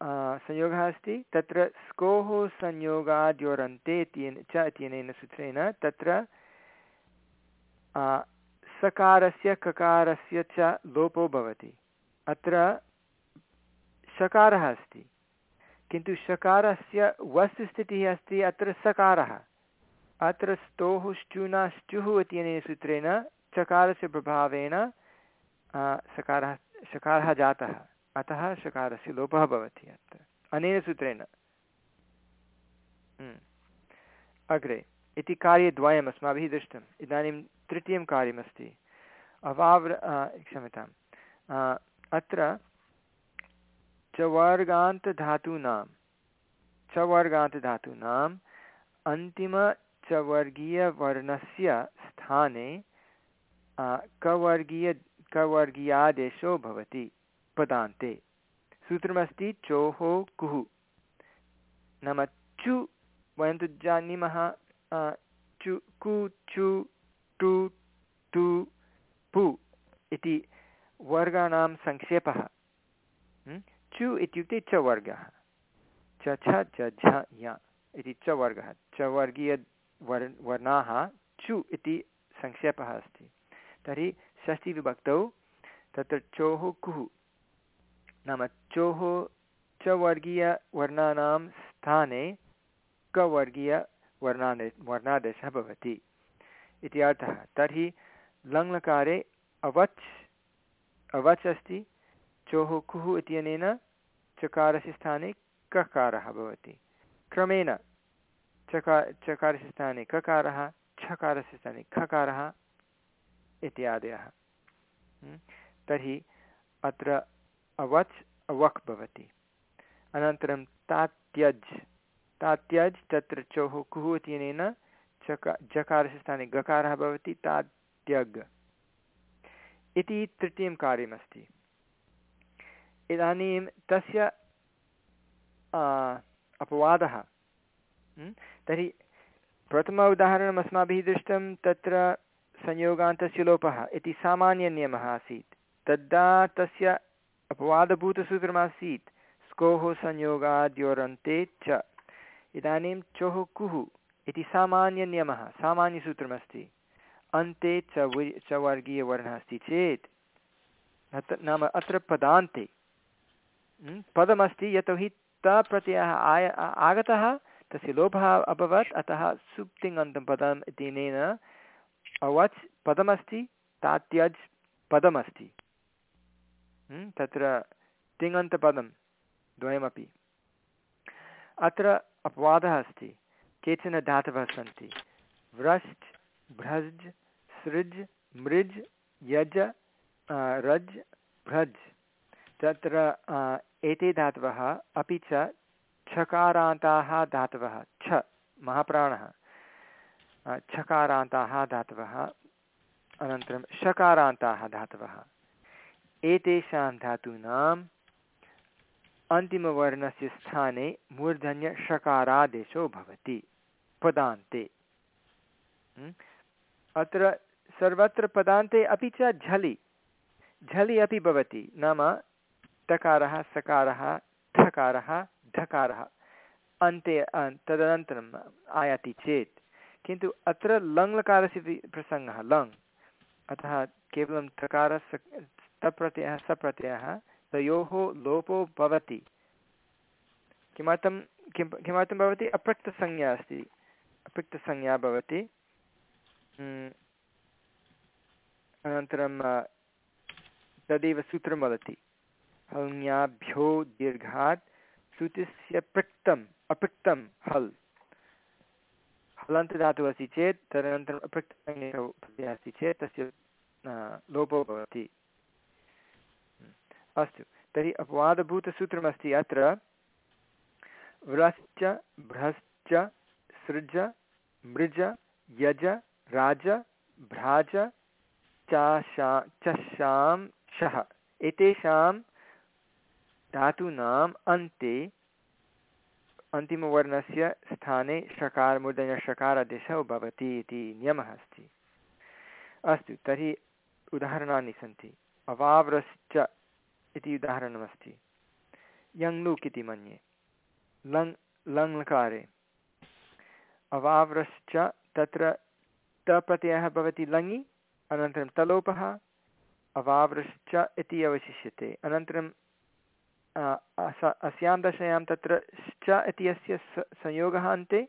Speaker 1: संयोगः अस्ति। तत्र स्कोः संयोगाद्योरन्ते इत्येन च इत्यनेन सूत्रेण तत्र सकारस्य ककारस्य च लोपो भवति। अत्र शकारः अस्ति। किन्तु शकारस्य वस्तुस्थितिः अस्ति, अत्र सकारः। अत्र स्तोः श्चुना स्चुः इत्यनेन सूत्रेण चकारस्य प्रभावेन सकारः, शकारः जातः। अतः शकारस्य लोपः भवति अत्र। अनेन सूत्रेण। हम्म। अग्रे, इति कार्यद्वयम् अस्माभिः दृष्टम्। इदानीं तृतीयं कार्यमस्ति। अवाव्र क्षम्यताम्। अत्र चवर्गान्तधातूनां, चवर्गान्तधातूनाम् अन्तिमचवर्गीयवर्णस्य स्थाने कवर्गीय, कवर्गीयादेशो भवति। पदान्ते। सूत्रमस्ति चोः कुः नाम चु, वयं तु जानीमः चु, कु, चु, टु टु पु इति वर्गाणां संक्षेपः। चु इत्युक्ते च वर्गः। च, छ, च, झ, य इति च वर्गः। च वर्गीय वर् वर्णाः चु इति संक्षेपः अस्ति। तर्हि षष्ठीविभक्तौ तत्र चोः कुः नाम चोः च वर्गीयवर्णानां स्थाने कवर्गीयवर्णादे वर्णादेशः भवति इति अर्थः। तर्हि लङ्लकारे अवच् अवच् अस्ति, चोः कुः इत्यनेन चकारस्य स्थाने ककारः भवति। क्रमेण चका, चकारस्य स्थाने ककारः, छकारस्य स्थाने खकारः इत्यादयः। तर्हि अत्र अवच् अवक् भवति अनन्तरं तात्यज्। तात्यज् तत्र चोः कुः इत्यनेन चका जकारस्य स्थाने गकारः भवति, तात्यग्। इति तृतीयं कार्यमस्ति। इदानीं तस्य अपवादः। तर्हि प्रथम उदाहरणम् अस्माभिः दृष्टं तत्र संयोगान्तस्य लोपः इति सामान्यनियमः आसीत्। तद्दा तस्य अपवादभूतसूत्रमासीत् स्कोः संयोगाद्योरन्ते च। इदानीं चोः कुः? इति सामान्यनियमः, सामान्यसूत्रमस्ति। अन्ते च वि, च वर्गीयवर्णः अस्ति चेत् नाम अत्र पदान्ते। पदमस्ति यतोहि त प्रत्ययः आय आगतः, तस्य लोभः अभवत्, अतः सुप्तिङन्तं पदम् इत्यनेन अवच् पदमस्ति, तात्यज् पदमस्ति। तत्र तिङन्तपदं द्वयमपि। अत्र अपवादः अस्ति, केचन धातवः सन्ति। व्रश्च, भ्रज्, सृज्, मृज्, यज रज्, भ्रज्। तत्र एते धातवः, अपि च छकारान्ताः धातवः, छ, महाप्राणः। छकारान्ताः धातवः, अनन्तरं षकारान्ताः धातवः। एतेषां धातूनाम् अन्तिमवर्णस्य स्थाने मूर्धन्यषकारादेशो भवति, पदान्ते। अत्र सर्वत्र पदान्ते अपि च झलि। झलि अपि भवति, नाम तकारः सकारः, ठकारः ठकारः ढकारः। अन्ते तदनन्तरम् आयाति चेत्। किन्तु अत्र लङ्लकारस्य प्रसङ्गः, लङ्। अतः केवलं ठकारस्य तप्रत्ययः सप्रत्ययः, तयोः लोपो भवति। किमर्थं, किं, किमर्थं भवति? अपृक्तसंज्ञा अस्ति। अपृक्तसंज्ञा भवति। अनन्तरं तदेव सूत्रं वदति। हल्ङ्याभ्यो दीर्घात् सुतिस्य पृक्तम् अपृक्तं हल्। हलन्तदातुः अस्ति चेत्, तदनन्तरम् अपृक्तसंज्ञकः अस्ति चेत् तस्य लोपो भवति। अस्तु। तर्हि अपवादभूतसूत्रमस्ति अत्र, व्रश्च, भ्रश्च, सृज, मृज, यज, राज, भ्राज, चाशा, चषां शः एतेषां धातूनाम् अन्ते अन्तिमवर्णस्य स्थाने षकार मूर्धन्यषकारादेशः भवति इति नियमः अस्ति। अस्तु, तर्हि उदाहरणानि सन्ति। अवाव्रश्च इति उदाहरणमस्ति। यङ्लुक् इति मन्ये। लङ् लङ्लकारे अवाव्रश्च तत्र तप्रत्ययः भवति लङि, अनन्तरं तलोपः। अवाव्रश्च इति अवशिष्यते। अनन्तरं अस्यां दशायां तत्र श्च इति अस्य संयोगः अन्ते।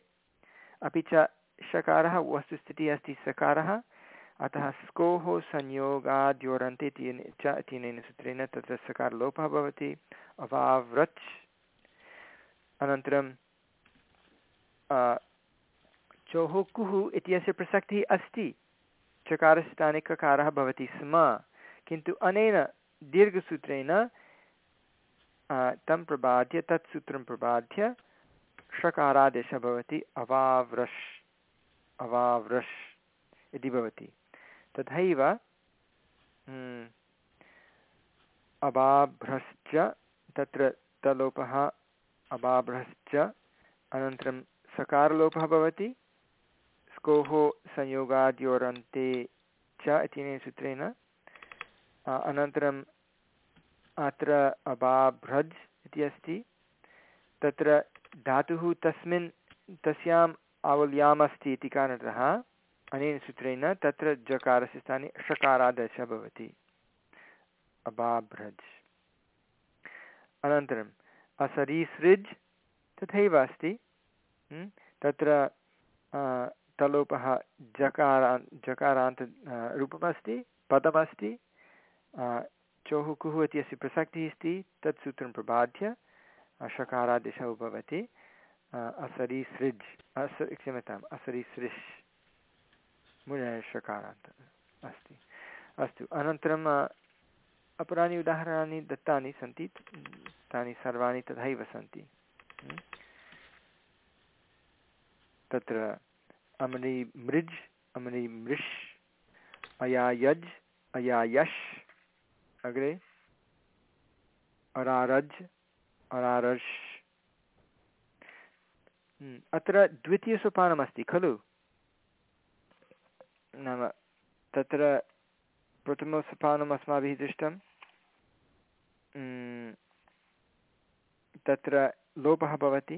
Speaker 1: अपि च षकारः वस्तुस्थितिः अस्ति सकारः अतः स्कोः संयोगाद्योरन्ते च इत्यनेन सूत्रेण तत्र सकारलोपः भवति। अवाव्रच् अनन्तरं चोः कुः इत्यस्य प्रसक्तिः अस्ति। चकारस्थाने ककारः भवति स्म। किन्तु अनेन दीर्घसूत्रेण तं प्रबाद्य तत् सूत्रं प्रबाद्य षकारादेशः भवति। अवाव्रश् अवाव्रश् इति भवति। तथैव अबाभ्रश्च, तत्र तलोपः अबाभ्रश्च, अनन्तरं सकारलोपः भवति स्कोः संयोगाद्योरन्ते च इत्यनेन सूत्रेण अनन्तरम् अत्र अबाभ्रज् इति अस्ति, तत्र धातुः तस्मिन्, तस्याम् आवल्याम् अस्ति इति कारणतः अनेन सूत्रेण तत्र जकारस्य स्थाने षकारादशः भवति। अबाभ्रज् अनन्तरम्, असरीसृज् तथैव अस्ति। तत्र तलोपः जकारा, जकारान्त रूपमस्ति, पदमस्ति चोः कुः इत्यस्य प्रसक्तिः अस्ति, तत् सूत्रं प्रबाध्य षकारादिशौ भवति असरीसृज्, अस, क्षम्यताम्, असरीसृष्। मुषकारान्त अस्ति। अस्तु, अनन्तरम् अपराणि उदाहरणानि दत्तानि सन्ति, तानि सर्वाणि तथैव सन्ति। तत्र अमनि मृज्, अमनि मृष् अयायज् अयायश् अग्रे? अरारज् अरारश् अत्र द्वितीयसोपानमस्ति, खलु? नाम तत्र प्रथमसोपानम् अस्माभिः दृष्टं तत्र लोपः भवति,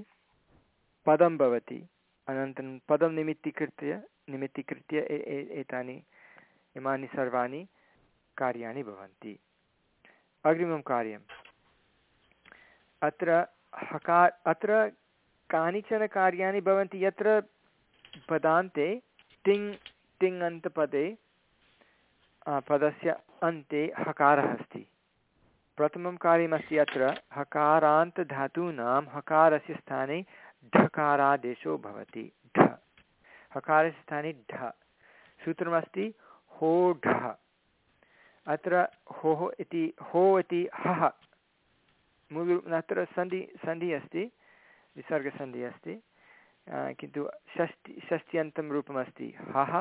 Speaker 1: पदं भवति, अनन्तरं पदं निमित्तीकृत्य निमित्तीकृत्य एतानि, इमानि सर्वाणि कार्याणि भवन्ति। अग्रिमं कार्यम्। अत्र हकार अत्र कानिचन कार्याणि भवन्ति, यत्र पदान्ते, तिङ् तिङन्तपदे पदस्य अन्ते हकारः अस्ति। प्रथमं कार्यमस्ति अत्र, हकारान्तधातूनां हकारस्य स्थाने ढकारादेशो भवति, ढ। हकारस्य स्थाने ढ। सूत्रमस्ति, हो, ढः। अत्र होः इति, हो इति हः। अत्र सन्धि, सन्धिः अस्ति विसर्गसन्धिः अस्ति किन्तु षष्टि षष्ट्यन्तं रूपमस्ति, हः।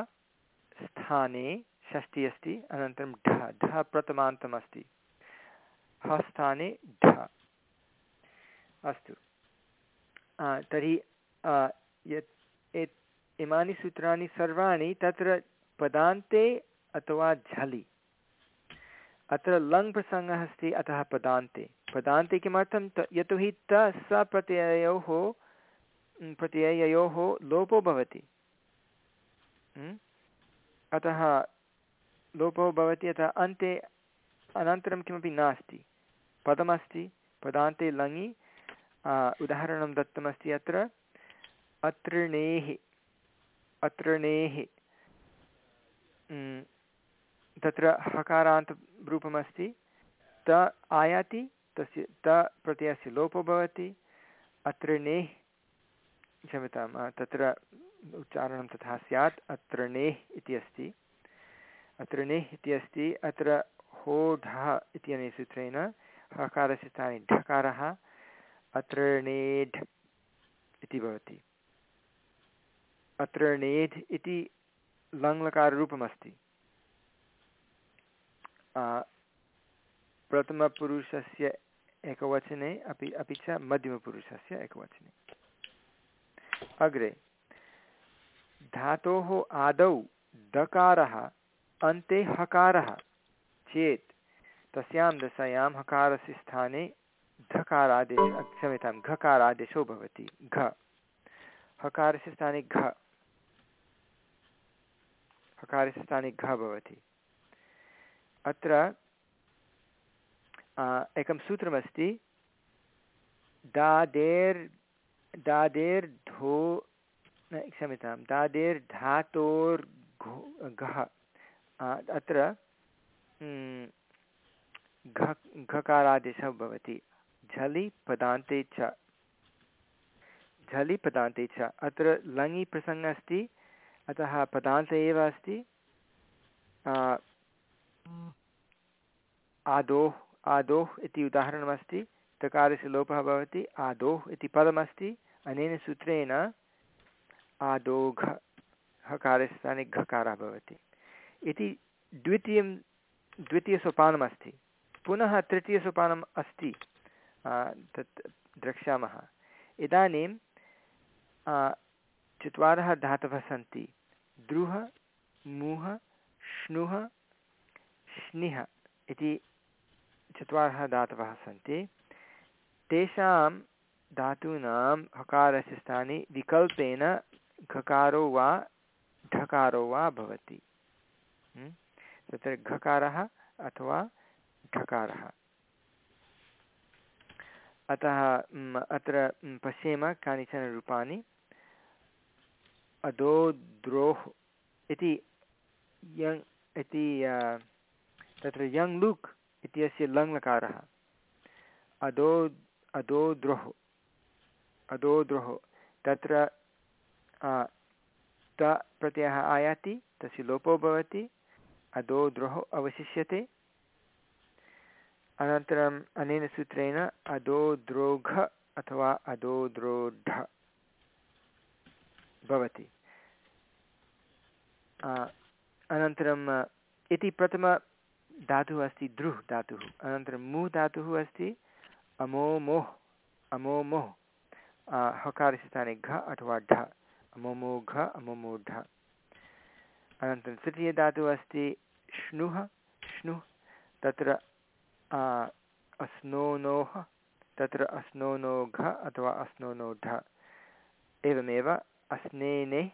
Speaker 1: स्थाने षष्टिः अस्ति, अनन्तरं ढ ढ प्रथमान्तम् अस्ति ह स्थाने ढ। अस्तु। तर्हि यत् इमानि सूत्राणि सर्वाणि तत्र पदान्ते अथवा झलि। अत्र लङ् प्रसङ्गः अस्ति, अतः पदान्ते। पदान्ते किमर्थं त, यतोहि त स प्रत्यययोः प्रत्यययोः लोपो भवति। अतः लोपो भवति अतः अन्ते अनन्तरं किमपि नास्ति। पदमस्ति, पदान्ते लङि उदाहरणं दत्तमस्ति अत्र। अतृणेः अतृणेः तत्र हकारान्तरूपमस्ति। त आयाति, तस्य, त प्रत्ययस्य लोपो भवति। अतृणेः क्षम्यतां तत्र उच्चारणं तथा स्यात् अतृणेः इति अस्ति। अतृणेः इति अस्ति, अत्र होढः इत्यनेन सूत्रेण, हकारस्य स्थाने ढकारः अतृणेढ् इति भवति। अतृणेढ् इति लङ्लकाररूपमस्ति। प्रथमपुरुषस्य एकवचने अपि अपि च मध्यमपुरुषस्य एकवचने। अग्रे धातोः आदौ दकारः, अन्ते हकारः, चेत् तस्यां दशायां हकारस्य स्थाने धकारादेश क्षम्यतां, घकारादेशो भवति, घ। हकारस्य स्थाने घ। हकारस्य स्थाने घ भवति। अत्र एकं सूत्रमस्ति, दादेर् दादेर्धो क्षम्यतां दादेर्धातोर्घो घः अत्र घ, घकारादेशः भवति झलि पदान्ते च झलि च, अत्र लङि प्रसङ्गः अस्ति, अतः पदान्त एव अस्ति आदोः आदोः इति उदाहरणमस्ति, तकारस्य लोपः भवति आदोः इति पदमस्ति, अनेन सूत्रेण आदोघ हकारस्य स्थाने घकारः भवति। इति द्वितीयं, द्वितीयसोपानमस्ति। पुनः तृतीयसोपानम् अस्ति तत् द्रक्ष्यामः। इदानीं चत्वारः धातवः सन्ति। द्रुह, मुह श्नुः श्निः इति चत्वारः धातवः सन्ति। तेषां धातूनां हकारस्य स्थाने विकल्पेन घकारो वा ढकारो वा भवति। तत्र घकारः अथवा ढकारः। अतः अत्र पश्येम कानिचन रूपाणि। अदोद्रोः इति यङ्, इति तत्र यङ् लुक् इत्यस्य लङ्लकारः। अदो अदोद्रोः अदोद्रोः तत्र त प्रत्ययः आयाति, तस्य लोपो भवति अदोद्रोः अवशिष्यते। अनन्तरम् अनेन सूत्रेण अदोद्रोघ अथवा अदोद्रोढ भवति। अनन्तरम्, इति प्रथमधातुः अस्ति द्रुः धातुः। अनन्तरं मुः धातुः अस्ति अमोमोः अमोमोः हकारस्य स्थाने घ अथवा ढ। अमोमोघ अमोमोढ अनन्तरं तृतीयधातुः अस्ति श्नुः। श्नुः तत्र अस्नोनोः, तत्र अस्नोनोघ अथवा अस्नोनोढ एवमेव अस्नेने,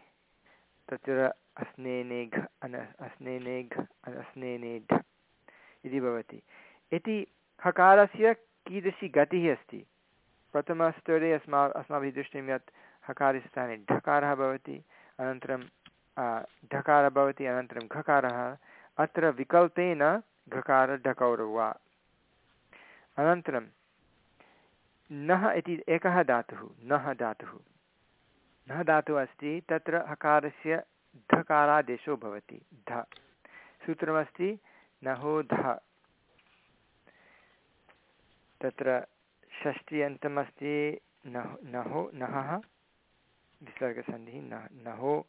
Speaker 1: तत्र अस्नेनेघ, अन, अस्नेनेघ अस्नेनेढ इति भवति। इति हकारस्य कीदृशी गतिः अस्ति? प्रथमस्तरे अस्मा, अस्माभिः दृष्टं यत् हकारस्य स्थाने ढकारः भवति, अनन्तरं ढकारः भवति, अनन्तरं घकारः, अत्र विकल्पेन घकार ढकौरौ वा अनन्तरं, नः इति एकः धातुः, नः धातुः। नः धातुः अस्ति, तत्र हकारस्य धकारादेशो भवति, ध। सूत्रमस्ति, नहो ध। तत्र षष्ट्यन्तमस्ति नः नहो, नहः। विसर्गसन्धिः न नहो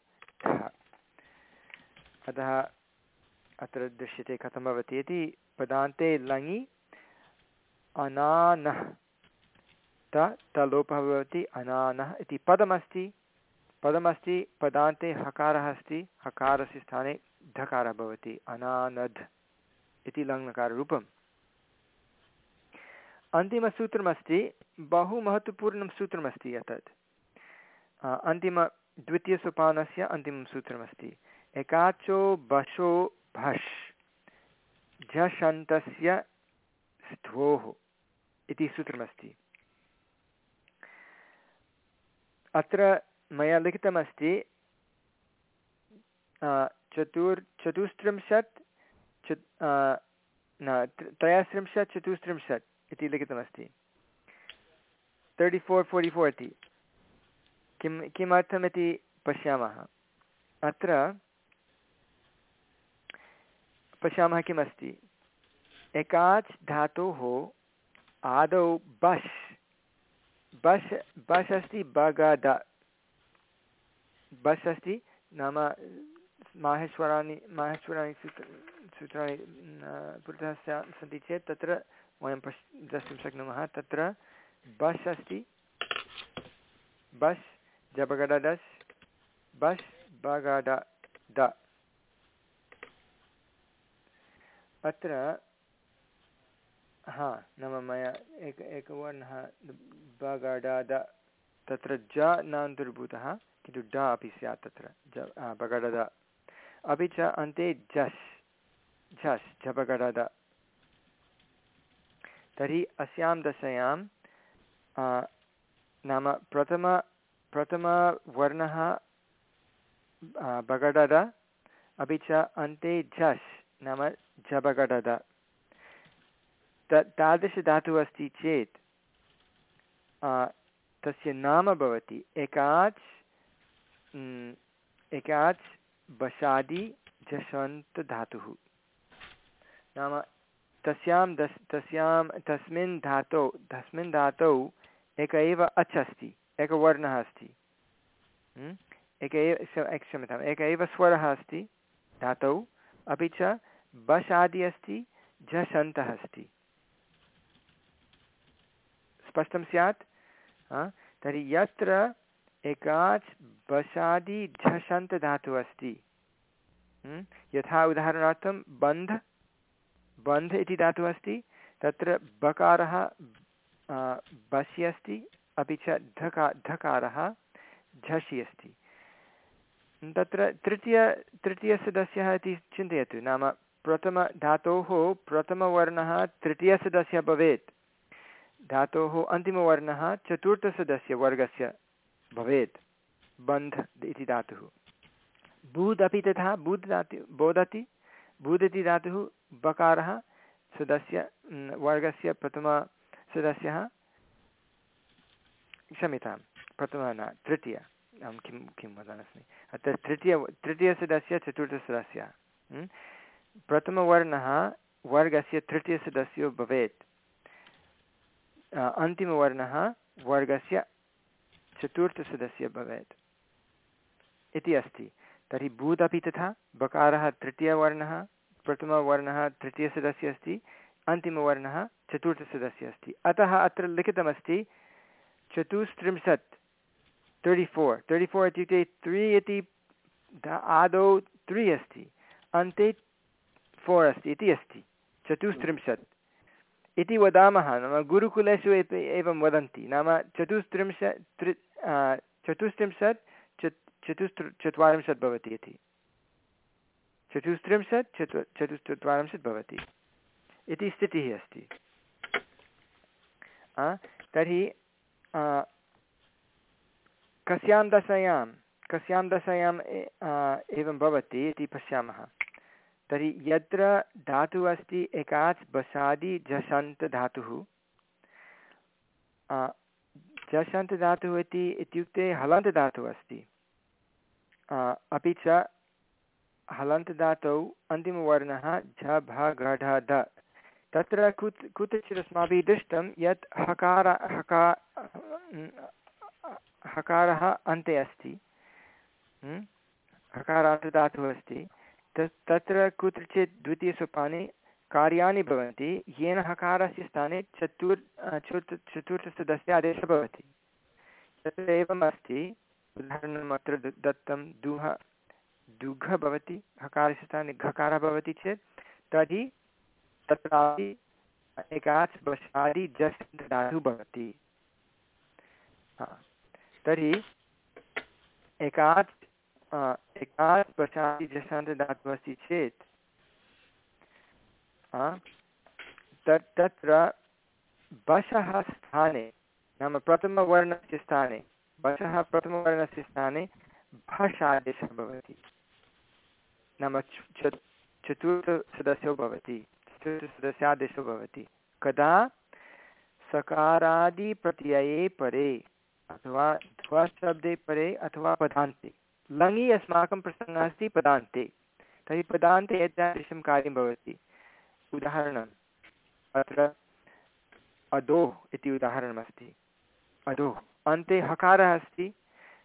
Speaker 1: अतः अत्र दृश्यते कथं भवति इति पदान्ते लङि अनानः। त तलोपः भवति अनानः इति पदमस्ति। पदमस्ति, पदान्ते हकारः अस्ति। हकारस्य स्थाने धकारः भवति। अनानध् इति लङ्लकाररूपम् अन्तिमसूत्रमस्ति, बहु महत्त्वपूर्णं सूत्रमस्ति एतत्। अन्तिम द्वितीयसोपानस्य अन्तिमं सूत्रमस्ति एकाचो बशो भष् झषन्तस्य स्थोः इति सूत्रमस्ति। अत्र मया लिखितमस्ति चतुर्, चतुस्त्रिंशत् च न त्रयस्त्रिंशत्, चतुस्त्रिंशत् इति लिखितमस्ति। तर्टि फोर् फोर्टि फोर् इति। किं किमर्थमिति पश्यामः? अत्र पश्यामः किमस्ति? एकाच् धातोः आदौ बश्। बश् बश् अस्ति बगद। बस् अस्ति नाम माहेश्वराणि माहेश्वराणि सूत्र, सूत्राणि पुरतः सन्ति चेत् तत्र वयं पश्, द्रष्टुं शक्नुमः। तत्र बस् अस्ति। बस् जबगडदस् बस् बगड द अत्र हा नाम मया एक एकवर्णः बगडाद तत्र ज न अन्तर्भूतः किन्तु ड अपि स्यात् तत्र ज बगडद अपि च अन्ते झस् झस् झबगडद तर्हि अस्यां दशायां नाम प्रथम प्रथमवर्णः बगडद, अपि च अन्ते झस् नाम झबगडद। त, तादृशधातुः अस्ति चेत् तस्य नाम भवति एकाच् एकाच् बसादि झषन्तधातुः नाम तस्यां दस्, तस्यां, तस्मिन् धातौ तस्मिन् धातौ एक एव अच् अस्ति। एकवर्णः अस्ति। एक एव क्षम्यताम्। एक एव स्वरः अस्ति, धातौ। अपि च बस् आदि अस्ति झषन्तः अस्ति। स्पष्टं स्यात्? तर्हि यत्र एकाच् बसादि झषन्तधातुः अस्ति। यथा उदाहरणार्थं बन्ध। बन्ध इति धातुः अस्ति। तत्र बकारः बसि अस्ति। अपि च धका, धकारः झषि अस्ति। तत्र तृतीय, तृतीयसदस्यः इति चिन्तयतु। नाम प्रथमधातोः प्रथमवर्णः तृतीयसदस्यः भवेत्। धातोः अन्तिमवर्णः चतुर्थसदस्यवर्गस्य भवेत्। बन्ध् इति धातुः। बूद् अपि तथा, बुद् धातु, बोधति। बुद् इति धातुः बकारः सदस्य वर्गस्य प्रथमसदस्यः क्षम्यतां प्रथमः न, तृतीय, अहं किं किं वदन्नस्मि अत्र तृतीय तृतीयसदस्यः चतुर्थसदस्यः प्रथमवर्णः वर्गस्य तृतीयसदस्यो भवेत्। अन्तिमवर्णः वर्गस्य चतुर्थसदस्यः भवेत्। इति अस्ति। तर्हि बूत् अपि तथा, बकारः तृतीयवर्णः प्रथमवर्णः तृतीयसदस्यः अस्ति अन्तिमवर्णः चतुर्थसदस्यः अस्ति। अतः अत्र लिखितमस्ति चतुस्त्रिंशत् तर्टि फोर् तर्टि फोर् इत्युक्ते त्रि इति आदौ त्रि अस्ति, अन्ते फोर् अस्ति इति अस्ति, चतुस्त्रिंशत्। इति वदामः, नाम गुरुकुलेषु एवं वदन्ति, नाम चतुस्त्रिंशत्, त्रि चतुस्त्रिंशत्, चत् चतुस्त्र चत्वारिंशत् भवति इति। चतुस्त्रिंशत् चतु चतुश्चत्वारिंशत् भवति। इति स्थितिः अस्ति। तर्हि कस्यां दशायां, कस्यां दशायाम् एवं भवति इति पश्यामः। तर्हि यत्र धातुः अस्ति एकाच् बसादि झषन्तधातुः झषन्तधातुः इति, इत्युक्ते हलन्तधातुः अस्ति। अपि च हलन्तधातौ अन्तिमवर्णः झ, भ घढ ध। तत्र कुत्, कुत्रचित् अस्माभिः दृष्टं यत् हकार, हका, हकारः अन्ते अस्ति। हकारान्तधातुः अस्ति। तत् तत्र कुत्रचित् द्वितीयसोपाने कार्याणि भवन्ति, येन हकारस्य स्थाने चतुर्, चतुर्थ चतुर्थसदस्यादेशः भवति। तत्र एवम् उदाहरणम् अत्र दत्तं, दुह, दुघ भवति, हकारस्य स्थाने घकारः भवति चेत्, तर्हि तत्रापि एकाच् बसादि जस् भवति। तर्हि एकाच् एकाच् बसादि जसान्त अस्ति चेत् तत्, तत्र स्थाने, नाम प्रथमवर्णस्य स्थाने प्रथमवर्णस्य स्थाने भष् आदेशः भवति। नाम चतुर्थसदस्यो भवति। चतुर्थसदस्यादेशो भवति। कदा? सकारादिप्रत्यये परे, अथवा ध्वशब्दे परे अथवा पदान्ते। लङि अस्माकं प्रसङ्गः अस्ति, पदान्ते। तर्हि पदान्ते एतादृशं कार्यं भवति। उदाहरणम्, अत्र अधोः इति उदाहरणमस्ति। अधोः, अन्ते हकारः अस्ति,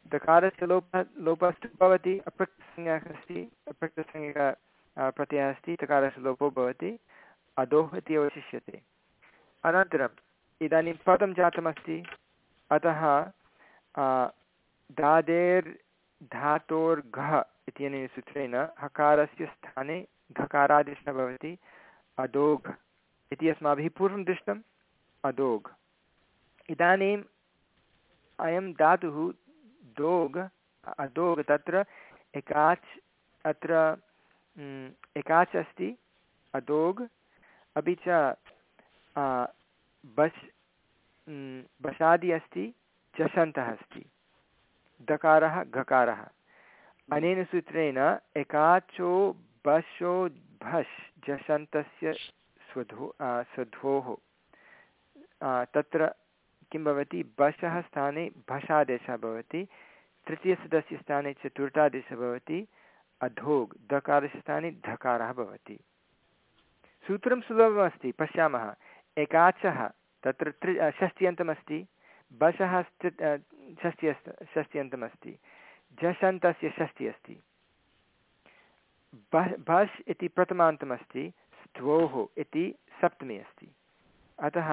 Speaker 1: दकारस्य लोपः, लोपस्तु भवति अप्रक्तसंज्ञकः अस्ति अप्रक्तसंज्ञक प्रत्ययः अस्ति, तकारस्य लोपो भवति। अधोः इति अवशिष्यते। अनन्तरम् इदानीं पदं जातमस्ति। अतः दादेर् धातोर्घः इत्यनेन सूत्रेण हकारस्य स्थाने घकारादेशः भवति। अदोघ् इति अस्माभिः पूर्वं दृष्टम्। अदोघ्। इदानीम् अयं धातुः दोग् अदोग् तत्र एकाच् अत्र एकाच् अस्ति। अदोग् अपि च बस् बसादि अस्ति, चषन्तः अस्ति। दकारः, घकारः। अनेन सूत्रेण एकाचो बशो भस् जषन्तस्य स्वधो स्वध्वोः तत्र किं भवति? बशः स्थाने भषादेशः भवति, तृतीयसदस्य स्थाने चतुर्थादेशः भवति, अधोग्, दकारस्य स्थाने धकारः भवति। सूत्रं सुलभमस्ति पश्यामः। एकाचः, तत्र त्रि षष्ट्यन्तमस्ति, बशः षष्ट्य षष्ट्यन्तमस्ति, झषन्तस्य षष्टि अस्ति भस् इति प्रथमान्तमस्ति, स्त्वोः इति सप्तमी अस्ति अतः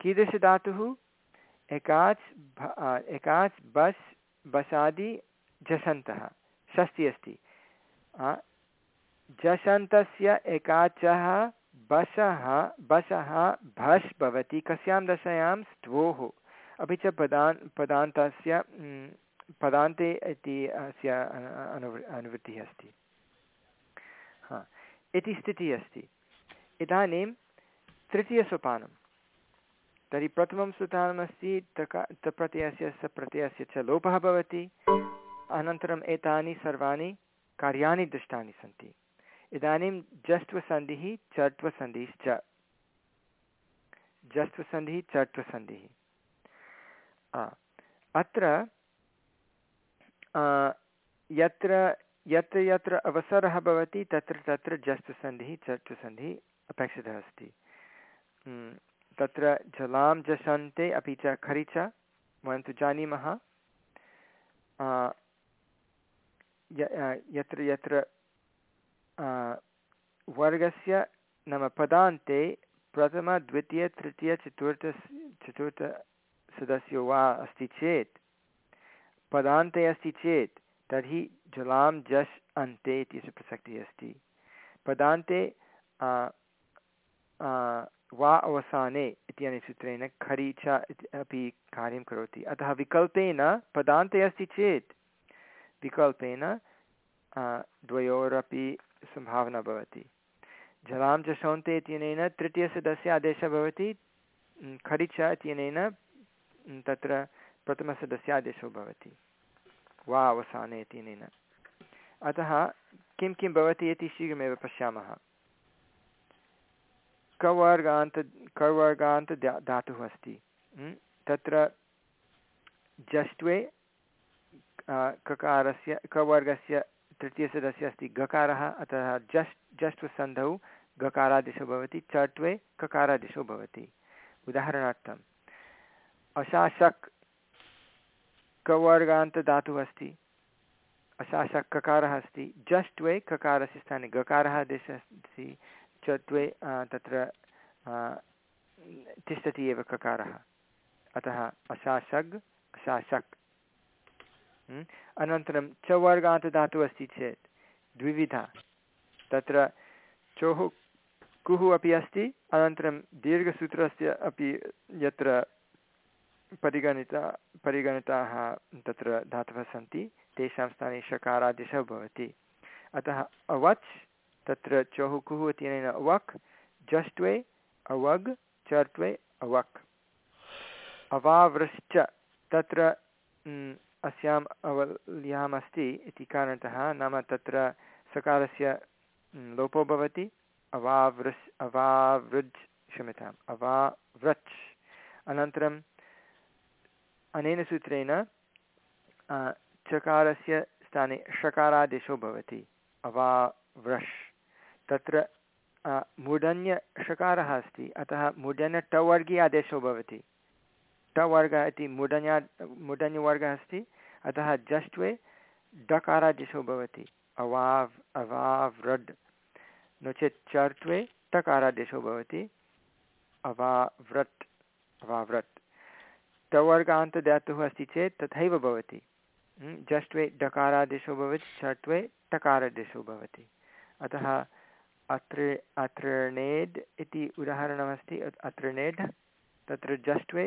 Speaker 1: कीदृशधातुः एकाच् एकाच् बस् बसादि झषन्तः षष्टि अस्ति झषन्तस्य एकाचः बशः बशः भस् भवति। कस्यां दशायां स्त्वोः। अपि च पदान्, पदान्तस्य पदान्ते इति अस्य अनुवृ, अनुवृत्तिः अस्ति। हा, इति स्थितिः अस्ति। इदानीं तृतीयसोपानं तर्हि प्रथमं सोपानमस्ति तका, तप्रत्ययस्य, सप्रत्ययस्य च लोपः भवति। अनन्तरम् एतानि सर्वाणि कार्याणि दृष्टानि सन्ति। इदानीं जस्त्वसन्धिः चट्वसन्धिश्च जस्त्वसन्धिः चट्वसन्धिः अत्र यत्र यत्र यत्र अवसरः भवति, तत्र तत्र जस्त्वसन्धिः चट्वसन्धिः अपेक्षितः अस्ति। तत्र जलां जषन्ते अपि च खरि च, वयं तु जानीमः। यत्र यत्र वर्गस्य नाम पदान्ते प्रथम, द्वितीय, तृतीय, चतुर्थ चतुर्थसदस्यो वा अस्ति चेत्? पदान्ते अस्ति चेत्, तर्हि जलां जस् अन्ते इत्यस्य प्रसक्तिः अस्ति। पदान्ते वा अवसाने इत्यनेन सूत्रेण खरि च अपि कार्यं करोति। अतः विकल्पेन पदान्ते अस्ति चेत्, विकल्पेन द्वयोरपि सम्भावना भवति। जलां च शौन्ते इत्यनेन तृतीयसदस्य आदेशः भवति। खरिच इत्यनेन तत्र प्रथमसदस्य आदेशो भवति। वा अवसाने इत्यनेन। अतः किं किं भवति इति शीघ्रमेव पश्यामः। कवर्गान्त कवर्गान्त धातुः अस्ति। तत्र जष्ट्वे ककारस्य, कवर्गस्य तृतीयसदस्य अस्ति गकारः, अतः जस् जस्ट् सन्धौ गकारादिशो भवति चट्वे ककारादिशो भवति। उदाहरणार्थम् अशाशक् कवर्गान्तदातुः अस्ति, अशाशक् ककारः अस्ति, जष्ट्वे ककारस्य स्थाने गकारः आदेशः अस्ति, चत्वे तत्र तिष्ठति एव ककारः। अतः अशाशग्, अशाशक् अनन्तरं च चवर्गान्तदातुः अस्ति चेत् द्विविधा। तत्र चोः कुः अपि अस्ति, अनन्तरं दीर्घसूत्रस्य अपि यत्र परिगणिता परिगणिताः तत्र धातवः सन्ति, तेषां स्थाने षकारादेशः भवति। अतः अवच्, तत्र चोः कुः इत्यनेन अवक् जष्ट्वे अवग् चर्त्वे अवक्। अवावृश्च, तत्र अस्याम् अवल्याम् अस्ति इति कारणतः नाम तत्र सकारस्य लोपो भवति। अवावृस् अवावृज् क्षम्यताम्, अवावृच्। अनन्तरम् अनेन सूत्रेण चकारस्य स्थाने षकारादेशो भवति। अवावृष् तत्र मूढन्यषकारः अस्ति। अतः मूढन्य टवर्गी आदेशो भवति। टवर्गः इति मूढन्या मूढन्यवर्गः अस्ति, अतः जष्ट्वे डकारादेशो भवति। अवाव् अवाव्रड् नो चेत् चर्त्वे टकारादेशो भवति। अवाव्रट् अवाव्रट् टवर्गान्तदातुः अस्ति चेत् तथैव भवति। जष्ट्वे डकारादेशो भवति चर्त्वे टकारादेशो भवति। अतः अत्र अत्र नेड् इति उदाहरणमस्ति अत्र नेड् तत्र जष्ट्वे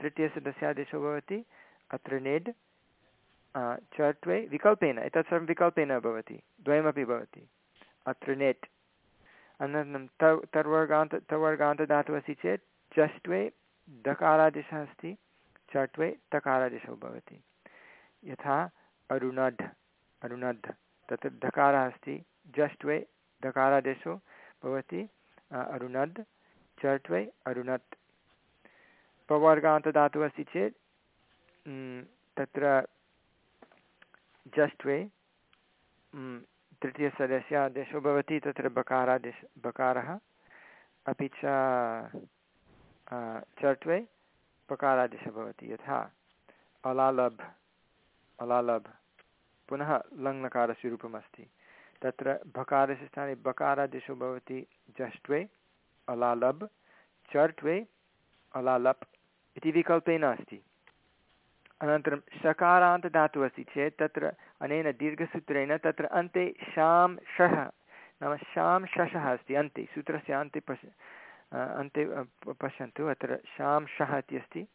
Speaker 1: तृतीयसदस्यादेशो भवति, अत्र नेड् चर्त्वे विकल्पेन एतत् सर्वं विकल्पेन भवति, द्वयमपि भवति, अत्र नेट्। अनन्तरं तव् तर्वर्गान्त तवर्गान्तदातुः अस्ति चेत् जष्ट्वे दकारादेशः अस्ति चट्वे तकारादेशो भवति। यथा अरुणढ् अरुणढ् तत्र धकारः अस्ति जष्ट्वे धकारादेशो भवति अरुणद् चट्वे अरुणत्। पवर्गान्तदातुः अस्ति चेत् तत्र जष्ट्वे तृतीयसदस्यादेशो भवति, तत्र बकारादेश, बकारः, अपि च चट्वे पकारादेशः भवति यथा अलालभ् अलालभ् पुनः लङ्लकारस्य रूपमस्ति तत्र भकारस्य स्थाने बकारादेशो भवति जष्ट्वे अलालब् चर्ट्वे अलालप् इति विकल्पेन अस्ति अनन्तरं सकारान्तदातुः अस्ति चेत् तत्र अनेन दीर्घसूत्रेण तत्र अन्ते शां शः, नाम शां शशः अस्ति, अन्ते, सूत्रस्य अन्ते पश्य अन्ते पश्यन्तु, अत्र शां शः इति अस्ति।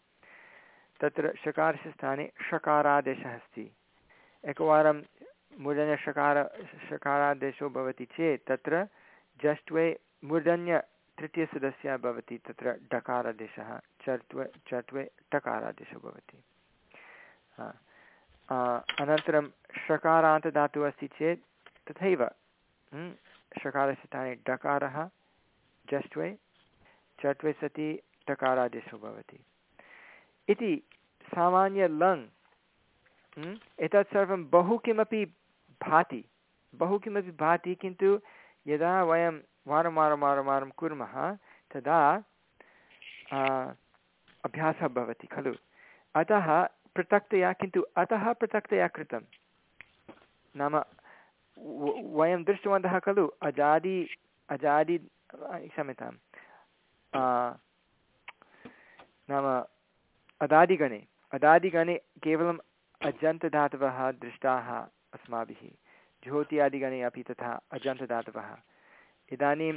Speaker 1: तत्र षकारस्य स्थाने षकारादेशः अस्ति। एकवारं मूर्धन्यषकार षकारादेशो भवति चेत् तत्र जष्ट्वे मूर्धन्य तृतीयसदस्यः भवति, तत्र डकारादेशः चर्त्व चर्त्वे टकारादेशो भवति। अनन्तरं षकारान्तदातुः अस्ति चेत्, तथैव षकारस्य स्थाने डकारः, जष्ट्वे चट्वे सति टकारादेशो भवति। इति सामान्य लङ् एतत् सर्वं बहु किमपि भाति, बहु किमपि भाति, किन्तु यदा वयं वारं वारं वारं वारं कुर्मः, तदा अभ्यासः भवति, खलु? अतः पृथक्तया, किन्तु अतः पृथक्तया कृतं। नाम वयं दृष्टवन्तः, खलु? अजादि अजादि क्षम्यताम्। नाम, अदादिगणे। अदादिगणे केवलम् अजन्तधातवः दृष्टाः अस्माभिः। ज्योत्यादिगणे अपि तथा अजन्तधातवः इदानीं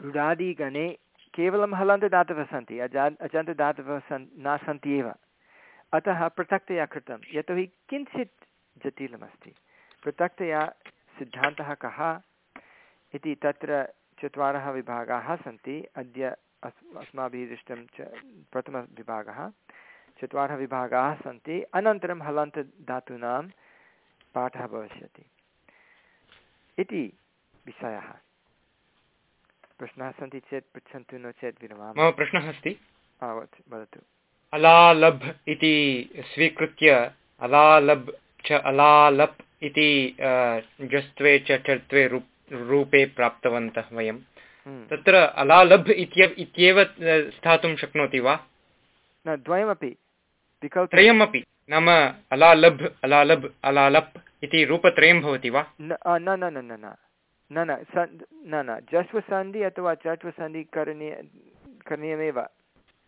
Speaker 1: रुडादिगणे केवलं हलन्तदातवः सन्ति अजा अजन्तदातवः सन् न सन्ति एव। अतः पृथक्तया कृतं। यतोहि किञ्चित् जटिलमस्ति। पृथक्तया सिद्धान्तः कः इति तत्र चत्वारः विभागाः सन्ति। अद्य अस् अस्माभिः दृष्टं च प्रथमविभागः चत्वारः विभागाः सन्ति। अनन्तरं हलन्तधातूनां पाठः भविष्यति। इति विषयः। प्रश्नाः सन्ति चेत् पृच्छन्तु नो चेत् विरमामः।
Speaker 4: मम प्रश्नः अस्ति।
Speaker 1: वदतु।
Speaker 4: अलालभ् इति स्वीकृत्य अलालब् च अलालप् इति जस्त्वे च चर्त्वे रूप रूपे प्राप्तवन्तः वयं। हम्म। तत्र अलालभ् इत्येव स्थातुं शक्नोति वा?
Speaker 1: न द्वयमपि।
Speaker 4: त्रयमपि। नाम अलालभ् अलालब् अलालप् इति रूपत्रयं भवति वा?
Speaker 1: न न न न। न न न न जस्वसन्धि अथवा चट्वसन्धि करणीय करणीयमेव।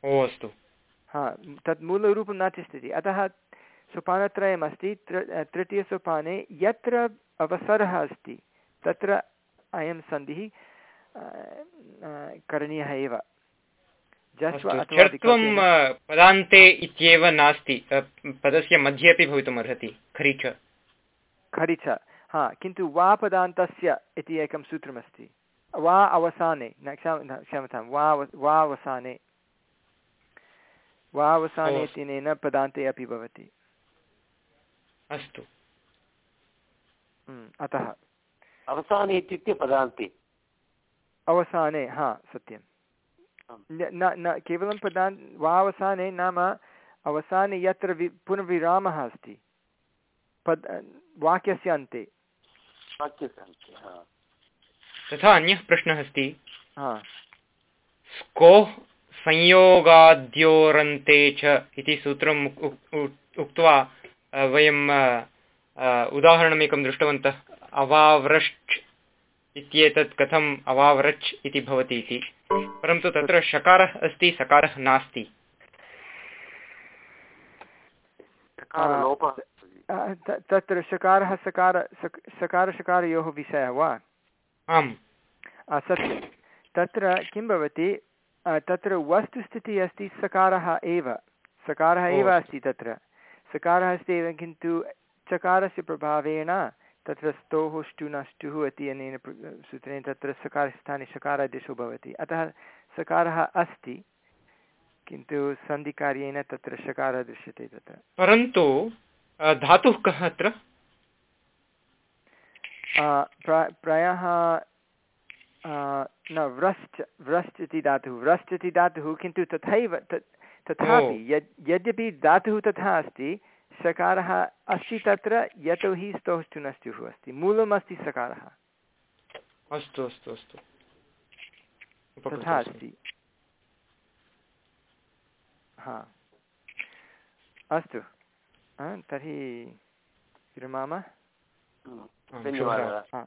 Speaker 4: ओ अस्तु।
Speaker 1: हा तत् मूलरूपं न तिष्ठति अतः सोपानत्रयमस्ति तृतीयसोपाने यत्र अवसरः अस्ति तत्र अयं सन्धिः करणीयः एव।
Speaker 4: चर्त्वं पदान्ते इत्येव नास्ति। पदस्य मध्ये अपि भवितुमर्हति। खरि च।
Speaker 1: खरि च। हा किन्तु वा पदान्तस्य इति एकं सूत्रमस्ति। वा अवसाने न क्षम्यतां वा वा अवसाने। वा अवसाने इत्यनेन पदान्ते अपि भवति।
Speaker 4: अस्तु।
Speaker 1: हम्म, अतः।
Speaker 5: अवसाने इत्युक्ते पदान्ते।
Speaker 1: अवसाने हा सत्यं न न केवलं पदान् वा अवसाने नाम अवसाने यत्र वि पुनर्विरामः अस्ति। पद् वाक्यस्य अन्ते।
Speaker 4: तथा अन्यः प्रश्नः अस्ति। स्कोः संयोगाद्योरन्ते च इति सूत्रम् उक्त्वा वयं उदाहरणमेकं दृष्टवन्तः। अवाव्रश्च इत्येतत् कथम् अवाव्रच् इति भवति इति। परन्तु तत्र शकारः अस्ति सकारः नास्ति।
Speaker 1: तत्र शकारः सकार सकारशकारयोः विषयः वा?
Speaker 4: आम्।
Speaker 1: सत्यं तत्र किं भवति? तत्र वस्तुस्थितिः अस्ति सकारः एव। सकारः एव अस्ति तत्र। सकारः अस्ति एव किन्तु चकारस्य प्रभावेण तत्र स्तोः ष्टुनष्टुः इति अनेन सूत्रेण तत्र सकारस्थाने शकारादेशो भवति। अतः सकारः अस्ति किन्तु सन्धिकार्येण तत्र शकारः दृश्यते तत्र।
Speaker 4: परन्तु धातुः कः अत्र?
Speaker 1: प्रायः न व्रश्च व्रश्च इति धातुः व्रश्च इति धातुः किन्तु तथैव तथापि यद् यद्यपि धातुः तथा अस्ति सकारः अस्ति तत्र यतोहि स्तोष्टुनस्तुः अस्ति मूलम् अस्ति सकारः।
Speaker 4: अस्तु अस्तु अस्तु।
Speaker 1: तथा अस्ति। हा। अस्तु। तर्हि विरमामः।
Speaker 5: धन्यवादः।